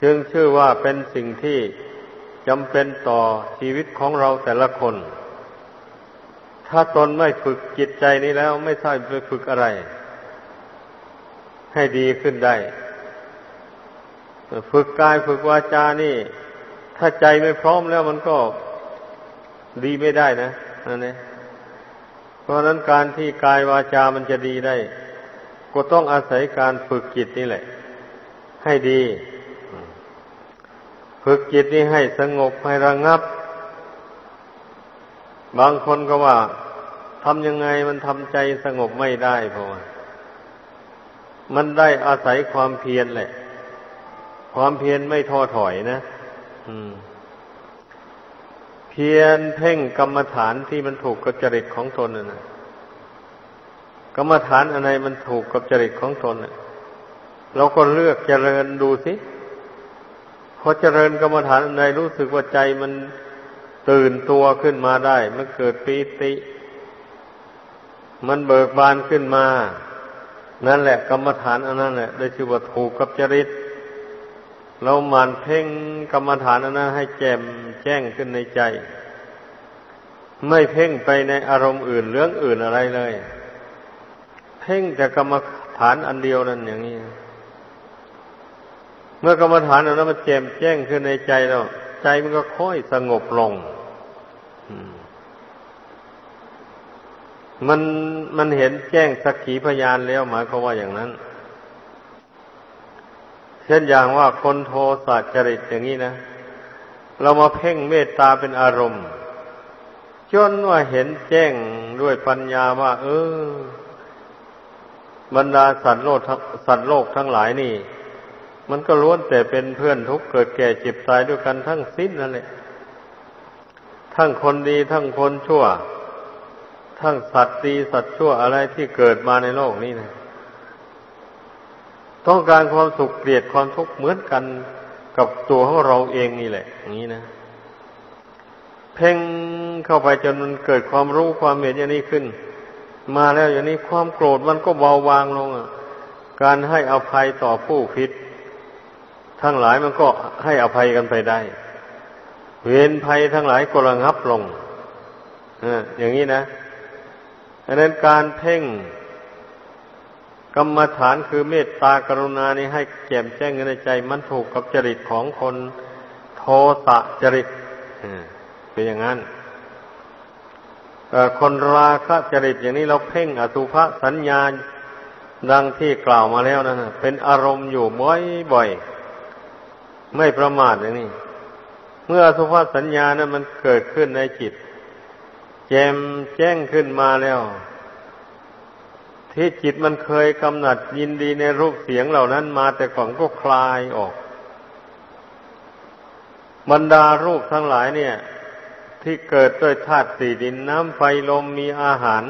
จึงชื่อว่าเป็นสิ่งที่จำเป็นต่อชีวิตของเราแต่ละคน ถ้าตนไม่ฝึกจิตใจนี้แล้วไม่ทราบไปฝึกอะไร ให้ดีขึ้นได้ ฝึกกายฝึกวาจานี่ ถ้าใจไม่พร้อมแล้วมันก็ดีไม่ได้นะนั่นเองเพราะนั้นการที่กายวาจามันจะดีได้ ก็ต้องอาศัยการฝึกจิตนี่แหละ ให้ดี ฝึกจิตนี่ให้สงบให้ระงับ บางคนก็ว่าทำยังไงมันทำใจสงบไม่ได้เพราะว่ามันได้อาศัยความเพียรแหละ ความเพียรไม่ท้อถอยนะเพียรเพ่งกรรมฐานที่มันถูกกระจริตของตนนะ รรมฐานอะไรมันถูกกับจริตของตนเราก็เลือกเจริญดูสิพอเจริญกรรมฐานอะไรรู้สึกว่าใจมันตื่นตัวขึ้นมาได้ มันเกิดปีติ มันเบิกบานขึ้นมา นั่นแหละกรรมฐานอันนั้นแหละได้ชื่อว่าถูกกับจริต เราหมั่นเพ่งกรรมฐานอันนั้นให้แจ่มแจ้งขึ้นในใจ ไม่เพ่งไปในอารมณ์อื่นเรื่องอื่นอะไรเลย พ่งแต่กรรมฐานอันเดียวนั่นอย่างนี้ เมื่อกรรมฐานอันนั้นมันแจ่มแจ้งขึ้นในใจแล้ว ใจมันก็ค่อยสงบลงมันมันเห็นแจ้งสักขีพยานแล้วหมายควาว่าอย่างนั้น เช่นอย่างว่าคนโทสะจริตอย่างนี้นะเรามาเพ่งเมตตาเป็นอารมณ์ จนว่าเห็นแจ้งด้วยปัญญาว่า เออ บรรดาสัตว์โลกสัตว์โลกทั้งหลายนี่ มันก็ล้วนแต่เป็นเพื่อนทุกเกิดแก่เจ็บตายด้วยกันทั้งสิ้นนั่นแหละทั้งคนดีทั้งคนชั่ว ทั้งสัตว์ดีสัตว์ชั่วอะไรที่เกิดมาในโลกนี้นะต้องการความสุขเกลียดความทุกข์เหมือนกันกับตัวของเราเองนี่แหละ อย่างนี้นะเพ่งเข้าไปจนมันเกิดความรู้ความเห็นอย่างนี้ขึ้น มาแล้วอย่างนี้ความโกรธมันก็เบาบางลงอะ การให้อภัยต่อผู้ผิด ทั้งหลายมันก็ให้อภัยกันไปได้ เวรภัยทั้งหลายก็ระงับลงอย่างนี้นะดังนั้นการเพ่งกรรมฐานคือเมตตากรุณานี่ให้แจ่มแจ้งในใจ มันถูกกับจริตของคนโทสะจริตเป็นอย่างนั้น คนราคะจริตอย่างนี้เราเพ่งอสุภสัญญาดังที่กล่าวมาแล้วนั่นเป็นอารมณ์อยู่บ่อยๆไม่ประมาทอย่างนี้เมื่ออสุภาพสัญญานะั้นมันเกิดขึ้นในจิต แจมแจ้งขึ้นมาแล้ว ที่จิตมันเคยกำหนัดยินดีในรูปเสียงเหล่านั้นมาแต่ก่อนก็คลายออก บรรดารูปทั้งหลายเนี่ย ที่เกิดด้วยธาตุสี่ดินน้ำไฟลมมีอาหาร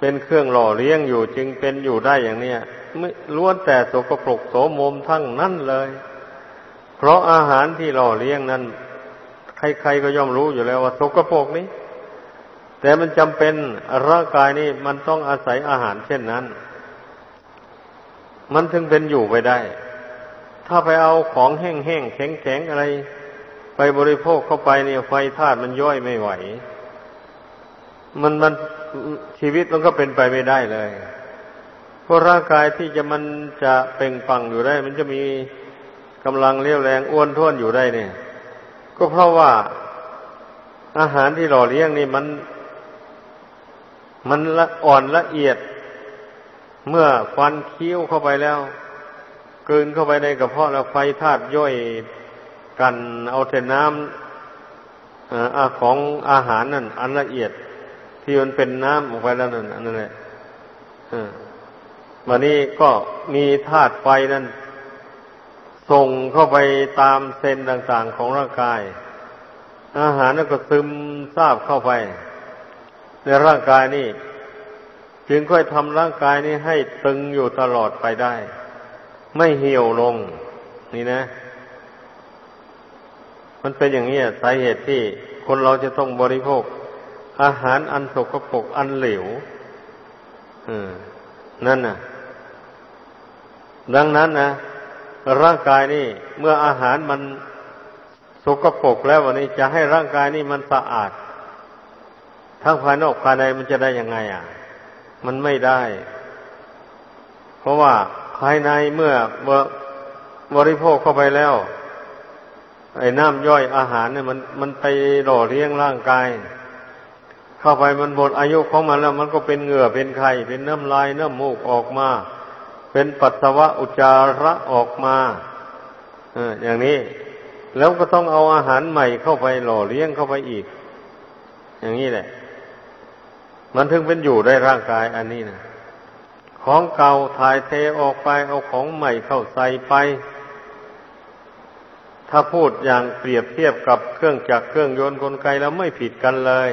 เป็นเครื่องหล่อเลี้ยงอยู่จึงเป็นอยู่ได้อย่างเนี้ยล้วนแต่สกปรกโสมมทั้งนั้นเลย เพราะอาหารที่หล่อเลี้ยงนั้น ใครๆก็ย่อมรู้อยู่แล้วว่าสกปรกนี้ แต่มันจำเป็นร่างกายนี่มันต้องอาศัยอาหารเช่นนั้น มันถึงเป็นอยู่ไปได้ ถ้าไปเอาของแห้งๆแข็งๆอะไร ไปบริโภคเข้าไปเนี่ยไฟธาตุมันย่อยไม่ไหว มันมันชีวิตมันก็เป็นไปไม่ได้เลยเพราะร่างกายที่จะมันจะเป่งปังอยู่ได้ มันจะมีกำลังเลี้ยวแรงอ้วนท้วนอยู่ได้เนี่ย ก็เพราะว่าอาหารที่หล่อเลี้ยงนี่มัน มันละอ่อนละเอียด เมื่อควันเคี้ยวเข้าไปแล้วกลืนเข้าไปในกระเพาะแล้วไฟธาตุย่อย กันเอาแต่น้ำอของอาหารนั่น อันละเอียด ที่มันเป็นน้ำออกไปแล้วนั่นอันนั้นแหละวันนี้ก็มีธาตุไฟนั่นส่งเข้าไปตามเซนต่างๆของร่างกาย อาหารนั้นก็ซึมซาบเข้าไป ในร่างกายนี่ จึงค่อยทำร่างกายนี้ให้ตึงอยู่ตลอดไปได้ ไม่เหี่ยวลง นี่นะ มันเป็นอย่างนี้สาเหตุที่คนเราจะต้องบริโภค อาหารอันสกปรกอันเหลวนั่นน่ะ ดังนั้นนะร่างกายนี่ เมื่ออาหารมันสกปรกแล้ววันนี้จะให้ร่างกายนี่มันสะอาด ทั้งภายนอกภายในมันจะได้ยังไง อะ มันไม่ได้ เพราะว่าภายในเมื่อบริโภคเข้าไปแล้ว ไอ้น้ำย่อยอาหารเนี่ยมันมันไปหล่อเลี้ยงร่างกาย เข้าไปมันหมดอายุของมันแล้ว มันก็เป็นเหงื่อเป็นไข่เป็นน้ำลายน้ำมูกออกมา เป็นปัสสาวะอุจจาระออกมาอย่างนี้ แล้วก็ต้องเอาอาหารใหม่เข้าไปหล่อเลี้ยงเข้าไปอีก อย่างนี้แหละ มันถึงเป็นอยู่ได้ร่างกายอันนี้นะของเก่าถ่ายเทออกไปเอาของใหม่เข้าใส่ไป ถ้าพูดอย่างเปรียบเทียบกับเครื่องจักรเครื่องยนต์กลไกแล้วไม่ผิดกันเลย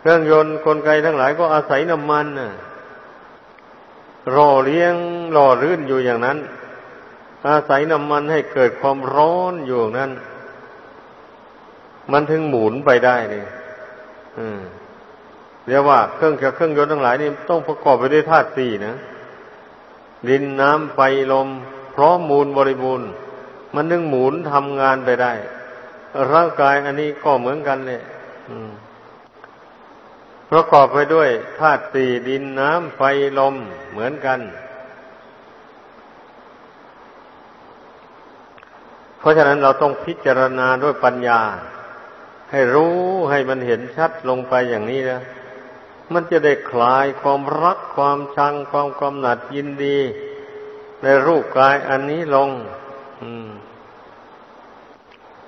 เครื่องยนต์กลไกทั้งหลายก็อาศัยน้ำมันน่ะรอเลี้ยงรอรื่นอยู่อย่างนั้น อาศัยน้ำมันให้เกิดความร้อนอยู่นั้น มันถึงหมุนไปได้เนี่ยเรียกว่าเครื่องจักรเครื่องยนต์ทั้งหลายนี่ต้องประกอบไปด้วยธาตุสี่นะดินน้ำไฟลมพร้อมมูลบริบูรณ์ มันถึงหมุนทำงานไปได้ ร่างกายอันนี้ก็เหมือนกันเลยประกอบไปด้วยธาตุสี่ดินน้ำไฟลมเหมือนกัน เพราะฉะนั้นเราต้องพิจารณาด้วยปัญญา ให้รู้ให้มันเห็นชัดลงไปอย่างนี้นะมันจะได้คลายความรักความชังความกำหนัดยินดี ในรูปกายอันนี้ลง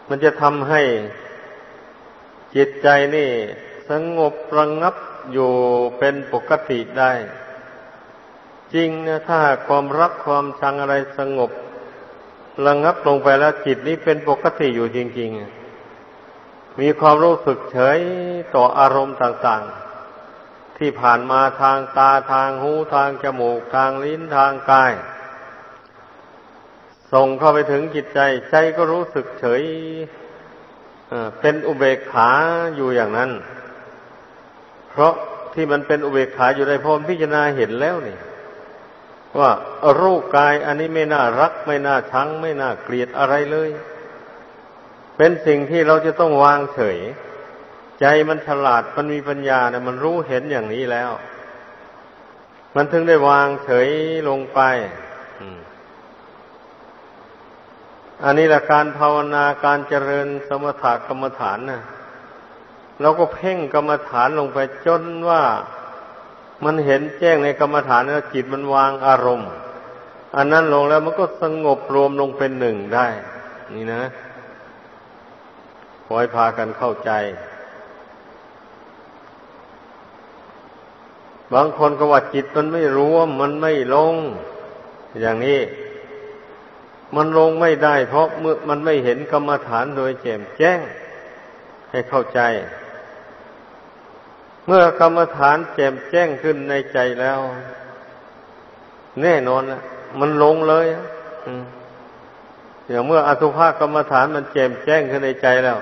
มันจะทำให้จิตใจนี่ สงบระงงับอยู่เป็นปกติได้ จริงนะถ้าความรักความชังอะไรสงบระงงับลงไปแล้วจิตนี้เป็นปกติอยู่จริง ๆ มีความรู้สึกเฉยต่ออารมณ์ต่าง ๆที่ผ่านมาทางตาทางหูทางจมูกทางลิ้นทางกาย ส่งเข้าไปถึงจิตใจ ใจก็รู้สึกเฉยเป็นอุเบกขาอยู่อย่างนั้น เพราะที่มันเป็นอุเบกขาอยู่ในพรมพิจารณาเห็นแล้วนี่ ว่ารูปกายอันนี้ไม่น่ารัก ไม่น่าชัง ไม่น่าเกลียดอะไรเลย เป็นสิ่งที่เราจะต้องวางเฉย ใจมันฉลาดมันมีปัญญาเนี่ยมันรู้เห็นอย่างนี้แล้ว มันถึงได้วางเฉยลงไป อันนี้แหละการภาวนาการเจริญสมถกรรมฐานนะเราก็เพ่งกรรมฐานลงไปจนว่ามันเห็นแจ้งในกรรมฐานแล้วจิตมันวางอารมณ์ อันนั้นลงแล้วมันก็สงบรวมลงเป็นหนึ่งได้ นี่นะขอให้พากันเข้าใจ บางคนก็ว่าจิตมันไม่รวมมันไม่ลง อย่างนี้ มันลงไม่ได้ เพราะเมื่อมันไม่เห็นกรรมฐานโดยแจ่มแจ้ง ให้เข้าใจ เมื่อกรรมฐานแจ่มแจ้งขึ้นในใจแล้ว แน่นอนละมันลงเลยอย่างเมื่ออสุภกรรมฐานมันแจ่มแจ้งขึ้นในใจแล้ว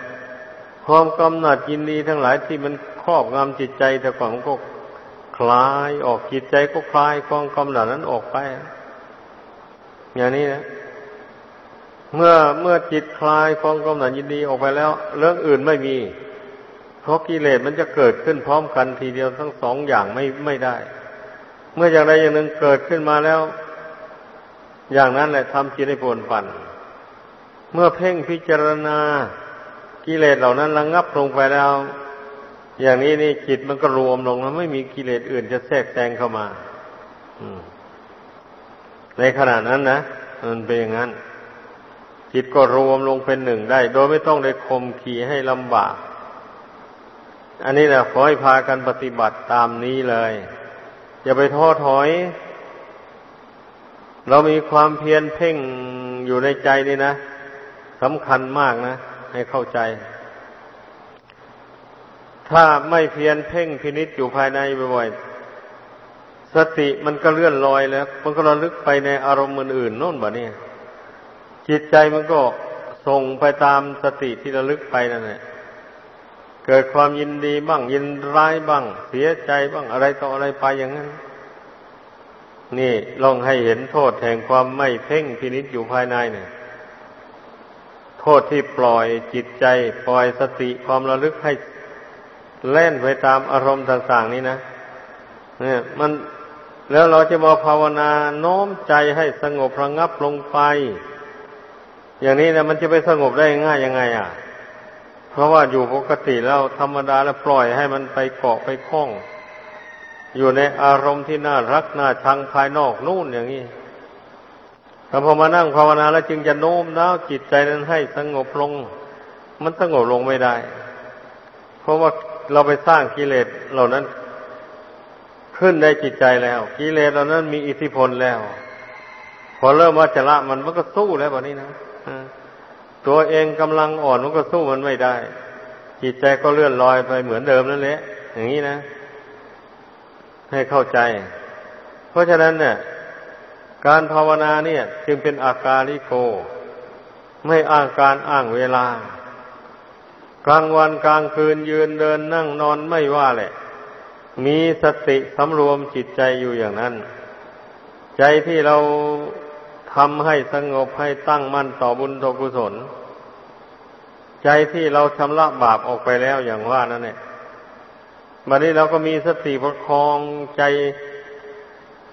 ความกำหนัดยินดีทั้งหลายที่มันครอบงำจิตใจแต่ก่อนก็คลายออกจิตใจก็คลายความกำหนัดนั้นออกไป อย่างนี้นะ เมื่อเมื่อจิตคลายความกำหนัดยินดีออกไปแล้ว เรื่องอื่นไม่มี เพราะกิเลสมันจะเกิดขึ้นพร้อมกันทีเดียวทั้งสองอย่างไม่ไม่ได้ เมื่ออย่างใดอย่างหนึ่งเกิดขึ้นมาแล้ว อย่างนั้นแหละทำจิตให้ปวนปั่นเมื่อเพ่งพิจารณากิเลสเหล่านั้นระงงับลงไปแล้ว อย่างนี้นี่จิตมันก็รวมลงแล้วไม่มีกิเลสอื่นจะแทรกแซงเข้ามาในขณะนั้นนะมันเป็นอย่างนั้น จิตก็รวมลงเป็นหนึ่งได้ โดยไม่ต้องได้คมขี่ให้ลำบาก อันนี้แหละขอให้พากันปฏิบัติตามนี้เลย อย่าไปท้อถอย เรามีความเพียรเพ่งอยู่ในใจนี่นะสำคัญมากนะ ให้เข้าใจ ถ้าไม่เพียรเพ่งพินิษอยู่ภายในบ่อยๆสติมันก็เลื่อนลอยแล้ว มันก็ระลึกไปในอารมณ์อื่นๆโน่นบ่เนี่ย จิตใจมันก็ส่งไปตามสติที่ระลึกไปนั่นแหละเกิดความยินดีบ้าง ยินร้ายบ้าง เสียใจบ้างอะไรต่ออะไรไปอย่างนั้น นี่ลองให้เห็นโทษแห่งความไม่เพ่งพินิจอยู่ภายในเนี่ยโทษที่ปล่อยจิตใจปล่อยสติความระลึกให้เล่นไปตามอารมณ์ต่างๆ นี่นะเนี่ยมันแล้วเราจะมาภาวนาโน้มใจให้สงบระงับลงไป อย่างนี้นะมันจะไปสงบได้ง่ายยังไง อะ เพราะว่าอยู่ปกติแล้วธรรมดาแล้วปล่อยให้มันไปเกาะไปคล้อง อยู่ในอารมณ์ที่น่ารักน่าชังภายนอกนู่นอย่างนี้แต่พอมานั่งภาวนาแล้วจึงจะโน้มน้าวจิตใจนั้นให้สงบลง มันสงบลงไม่ได้ เพราะว่าเราไปสร้างกิเลสเหล่านั้นขึ้นในจิตใจแล้ว กิเลสเหล่านั้นมีอิทธิพลแล้ว พอเริ่มว่าจะละมันมันก็สู้แล้วแบบนี้นะ ตัวเองกำลังอ่อนมันก็สู้มันไม่ได้ จิตใจก็เลื่อนลอยไปเหมือนเดิมนั่นแหละอย่างนี้นะ ให้เข้าใจ เพราะฉะนั้นเนี่ย การภาวนาเนี่ย จึงเป็นอาการลิโก ไม่อ้างการอ้างเวลา กลางวันกลางคืนยืนเดินนั่งนอนไม่ว่าแหละ มีสติสำรวมจิตใจอยู่อย่างนั้น ใจที่เรา ทำให้สงบให้ตั้งมั่นต่อบุญต่อกุศล ใจที่เราชำระบาปออกไปแล้วอย่างว่านั่นแหละบัดนี้เราก็มีสติประคองใจ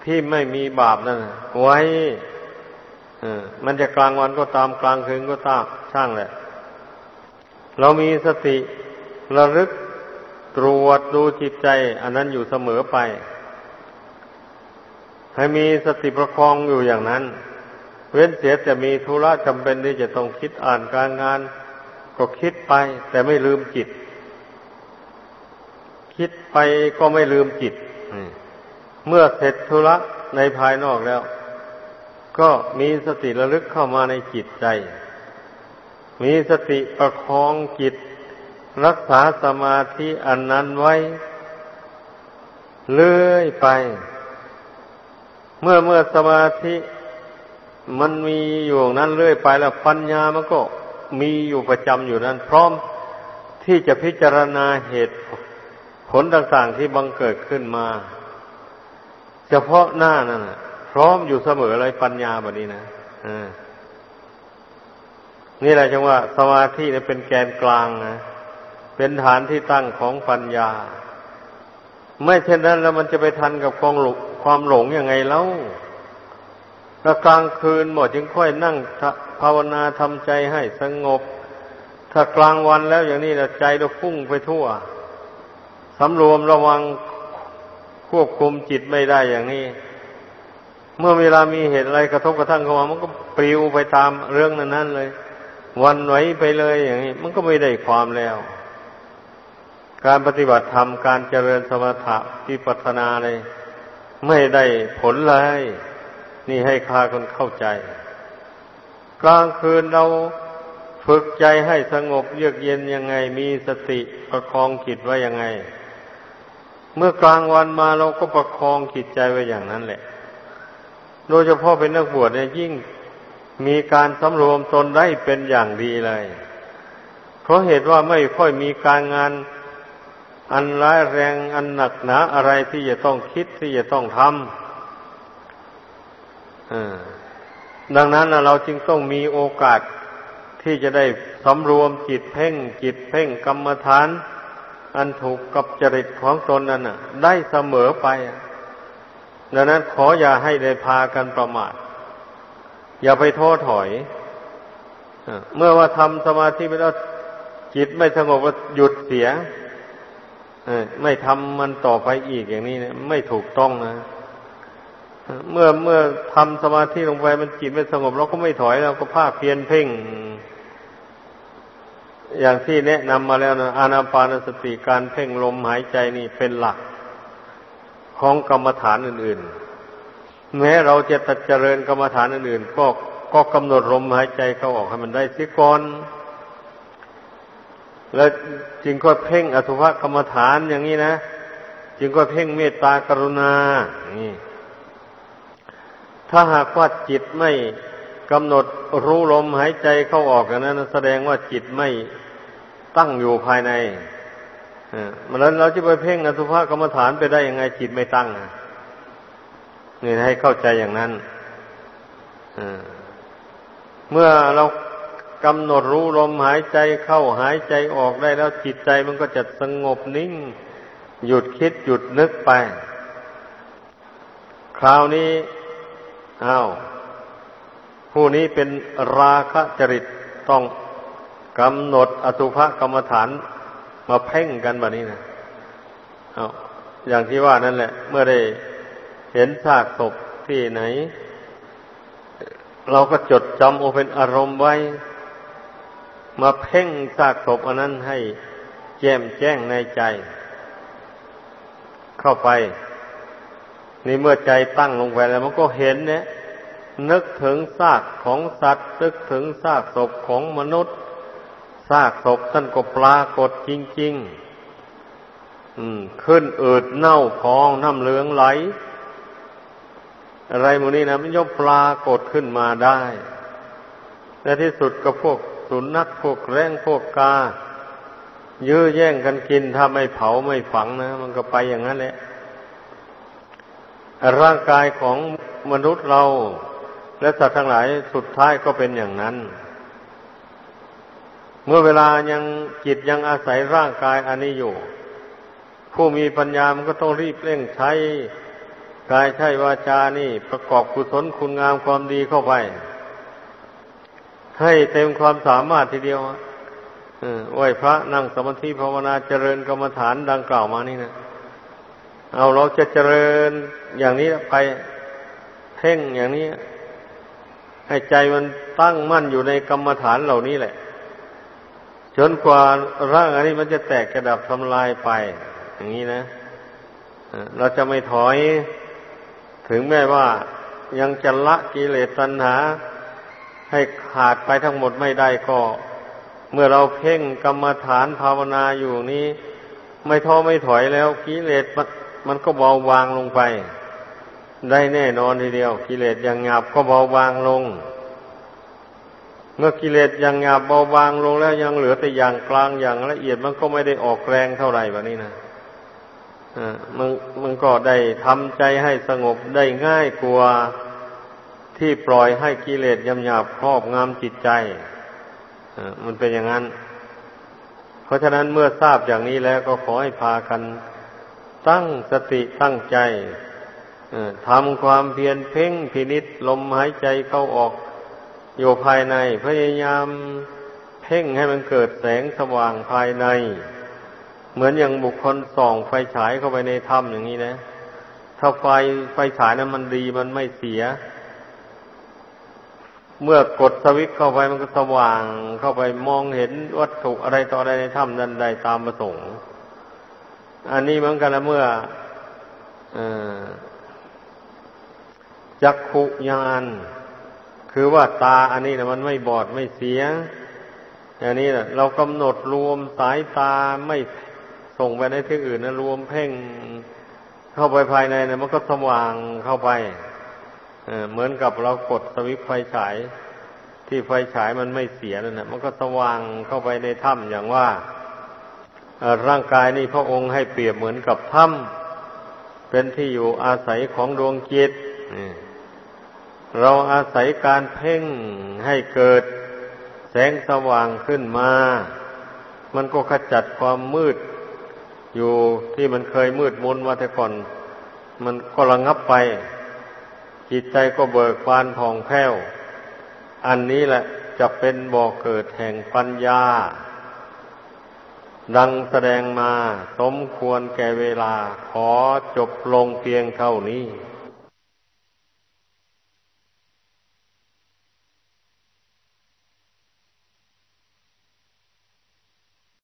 ที่ไม่มีบาปนั่นไว้มันจะกลางวันก็ตามกลางคืนก็ตามช่างแหละ เรามีสติระลึกตรวจดูจิตใจ อันนั้นอยู่เสมอไป ให้มีสติประคองอยู่อย่างนั้น เว้นเสียจะมีธุระจำเป็นที่จะต้องคิดอ่านการงาน ก็คิดไปแต่ไม่ลืมจิต คิดไปก็ไม่ลืมจิต เมื่อเสร็จธุระในภายนอกแล้ว ก็มีสติระลึกเข้ามาในจิตใจ มีสติประคองจิต รักษาสมาธิอันนั้นไว้ เลื่อยไป เมื่อเมื่อสมาธิ มันมีอยู่นั้นเรื่อยไปแล้วปัญญามันก็มีอยู่ประจำอยู่นั้น พร้อมที่จะพิจารณาเหตุผลต่างๆที่บังเกิดขึ้นมา เฉพาะหน้านั่นพร้อมอยู่เสมอเลยปัญญาแบบนี้นะนี่แหละจังว่า สมาธิเนี่ยเป็นแกนกลางนะเป็นฐานที่ตั้งของปัญญา ไม่เช่นนั้นแล้วมันจะไปทันกับความหลงความหลงยังไงแล้ว ถ้ากลางคืนหมดจึงค่อยนั่งภาวนาทำใจให้สงบ ถ้ากลางวันแล้วอย่างนี้ใจเราพุ่งไปทั่วสำรวมระวังควบคุมจิตไม่ได้อย่างนี้ เมื่อเวลามีเหตุอะไรกระทบกระทั่งเข้ามามันก็ปลิวไปตามเรื่องนั้นๆเลย วันไหวไปเลยอย่างนี้ มันก็ไม่ได้ความแล้ว การปฏิบัติธรรมการเจริญสมถะที่ปัฒนาเลยไม่ได้ผลเลย นี่ให้คาคนเข้าใจ กลางคืนเราฝึกใจให้สงบเยือกเย็นยังไง มีสติประคองจิตไว้ยังไง เมื่อกลางวันมาเราก็ประคองจิตใจไว้อย่างนั้นแหละ โดยเฉพาะเป็นนักบวชเนี่ยยิ่งมีการสำรวมตนได้เป็นอย่างดีเลย เพราะเหตุว่าไม่ค่อยมีการงานอันร้ายแรงอันหนักหนาอะไรที่จะต้องคิดที่จะต้องทำ ดังนั้นเราจึงต้องมีโอกาสที่จะได้สำรวมจิตเพ่งจิตเพ่งกรรมฐาน อันถูกกับจริตของตนนั้นได้เสมอไป ดังนั้นขออย่าให้ได้พากันประมาท อย่าไปท้อถอยเมื่อว่าทำสมาธิไปแล้วจิตไม่สงบก็หยุดเสียไม่ทำมันต่อไปอีกอย่างนี้นะไม่ถูกต้องนะ เมื่อเมื่อทำสมาธิลงไปมันจิตไม่สงบเราก็ไม่ถอยเราก็ภาคเพียนเพ่ง อย่างที่แนะนำมาแล้วนะอานาปานสติการเพ่งลมหายใจนี่เป็นหลักของกรรมฐานอื่น ๆ แม้เราจะตัดเจริญกรรมฐานอื่น ๆ ก็ก็กำหนดลมหายใจเข้าออกให้มันได้สิก่อนแล้วจึงก็เพ่งอสุภกรรมฐานอย่างนี้นะ จึงก็เพ่งเมตตากรุณานี่ ถ้าหากว่าจิตไม่กำหนดรู้ลมหายใจเข้าออกอย่างนั้นแสดงว่าจิตไม่ตั้งอยู่ภายในมันแล้วเราจะไปเพ่งอสุภกรรมฐานไปได้ยังไงจิตไม่ตั้งนี่ให้เข้าใจอย่างนั้นเมื่อเรากำหนดรู้ลมหายใจเข้าหายใจออกได้แล้วจิตใจมันก็จะสงบนิ่ง หยุดคิดหยุดนึกไป คราวนี้ อ้าวผู้นี้เป็นราคะจริตต้องกำหนดอสุภกรรมฐานมาเพ่งกันแบบนี้นะเอาอย่างที่ว่านั่นแหละ เมื่อได้เห็นซากศพที่ไหน เราก็จดจำโอเป็นอารมณ์ไว้ มาเพ่งซากศพอันนั้นให้แจ่มแจ้งในใจ เข้าไป นี่เมื่อใจตั้งลงไปแล้ว มันก็เห็นเนี่ยนึกถึงซากของสัตว์ นึกถึงซากศพของมนุษย์ซากศพท่านก็ปรากฏจริงๆขึ้นอืดเน่าพองน้ำเหลืองไหล อะไรหมูนี้นะมันย่อมปรากฏขึ้นมาได้ในที่สุดก็พวกสุนัขพวกแร้งพวกกา ยื้อแย่งกันกินถ้าไม่เผาไม่ฝังนะ มันก็ไปอย่างนั้นแหละ ร่างกายของมนุษย์เรา และสัตว์ทั้งหลายสุดท้ายก็เป็นอย่างนั้น เมื่อเวลายังจิตยังอาศัยร่างกายอันนี้อยู่ ผู้มีปัญญามันก็ต้องรีบเร่งใช้กายใช้วาจานี่ประกอบกุศลคุณงามความดีเข้าไป ให้เต็มความสามารถทีเดียวไหวพระนั่งสมาธิภาวนาเจริญกรรมฐานดังกล่าวมานี่นะ เอาเราจะเจริญอย่างนี้ไปเพ่งอย่างนี้ ให้ใจมันตั้งมั่นอยู่ในกรรมฐานเหล่านี้แหละจนกว่าร่างอันนี้มันจะแตกกระดับทำลายไป อย่างนี้นะเราจะไม่ถอย ถึงแม้ว่ายังจะละกิเลสตัณหา ให้ขาดไปทั้งหมดไม่ได้ก็ เมื่อเราเพ่งกรรมฐานภาวนาอยู่นี้ ไม่ท้อไม่ถอยแล้วกิเลส มันก็เบาบางลงไป ได้แน่นอนทีเดียว กิเลสอย่างหยาบก็เบาบางลง เมื่อกิเลสอย่างหยาบเบาบางลงแล้วยังเหลือแต่อย่างกลางอย่างละเอียดมันก็ไม่ได้ออกแรงเท่าไหร่แบบนี้นะมันมันก็ได้ทำใจให้สงบได้ง่ายกว่าที่ปล่อยให้กิเลสยำหยาบครอบงำจิตใจมันเป็นอย่างนั้น เพราะฉะนั้นเมื่อทราบอย่างนี้แล้วก็ขอให้พากัน ตั้งสติตั้งใจทำความเพียรเพ่งพินิษลมหายใจเข้าออก อยู่ภายใน พยายามเพ่งให้มันเกิดแสงสว่างภายใน เหมือนอย่างบุคคลส่องไฟฉายเข้าไปในถ้ำอย่างนี้นะ ถ้าไฟไฟฉายนั้นมันดีมันไม่เสีย เมื่อกดสวิตช์เข้าไปมันก็สว่างเข้าไปมองเห็นวัตถุอะไรต่ออะไรในถ้ำนั้นใดตามประสงค์ อันนี้เหมือนกันละเมื่อจักขุยานคือว่าตาอันนี้นะมันไม่บอดไม่เสียอย่างนี้นะเรากำหนดรวมสายตาไม่ส่งไปในที่อื่นนะรวมเพ่งเข้าไปภายในนะมันก็สว่างเข้าไปเหมือนกับเรากดสวิตไฟฉาย ที่ไฟฉายมันไม่เสียนั่นนะมันก็สว่างเข้าไปในถ้ำอย่างว่า ร่างกายนี่พระองค์ให้เปรียบเหมือนกับถ้ำเป็นที่อยู่อาศัยของดวงจิตเราอาศัยการเพ่งให้เกิดแสงสว่างขึ้นมา มันก็ขจัดความมืด อยู่ที่มันเคยมืดมนมาแต่ก่อน มันก็ระงับไป จิตใจก็เบิกบานผ่องแผ้ว อันนี้แหละจะเป็นบ่อกเกิดแห่งปัญญา ดังแสดงมาสมควรแก่เวลาขอจบลงเพียงเท่านี้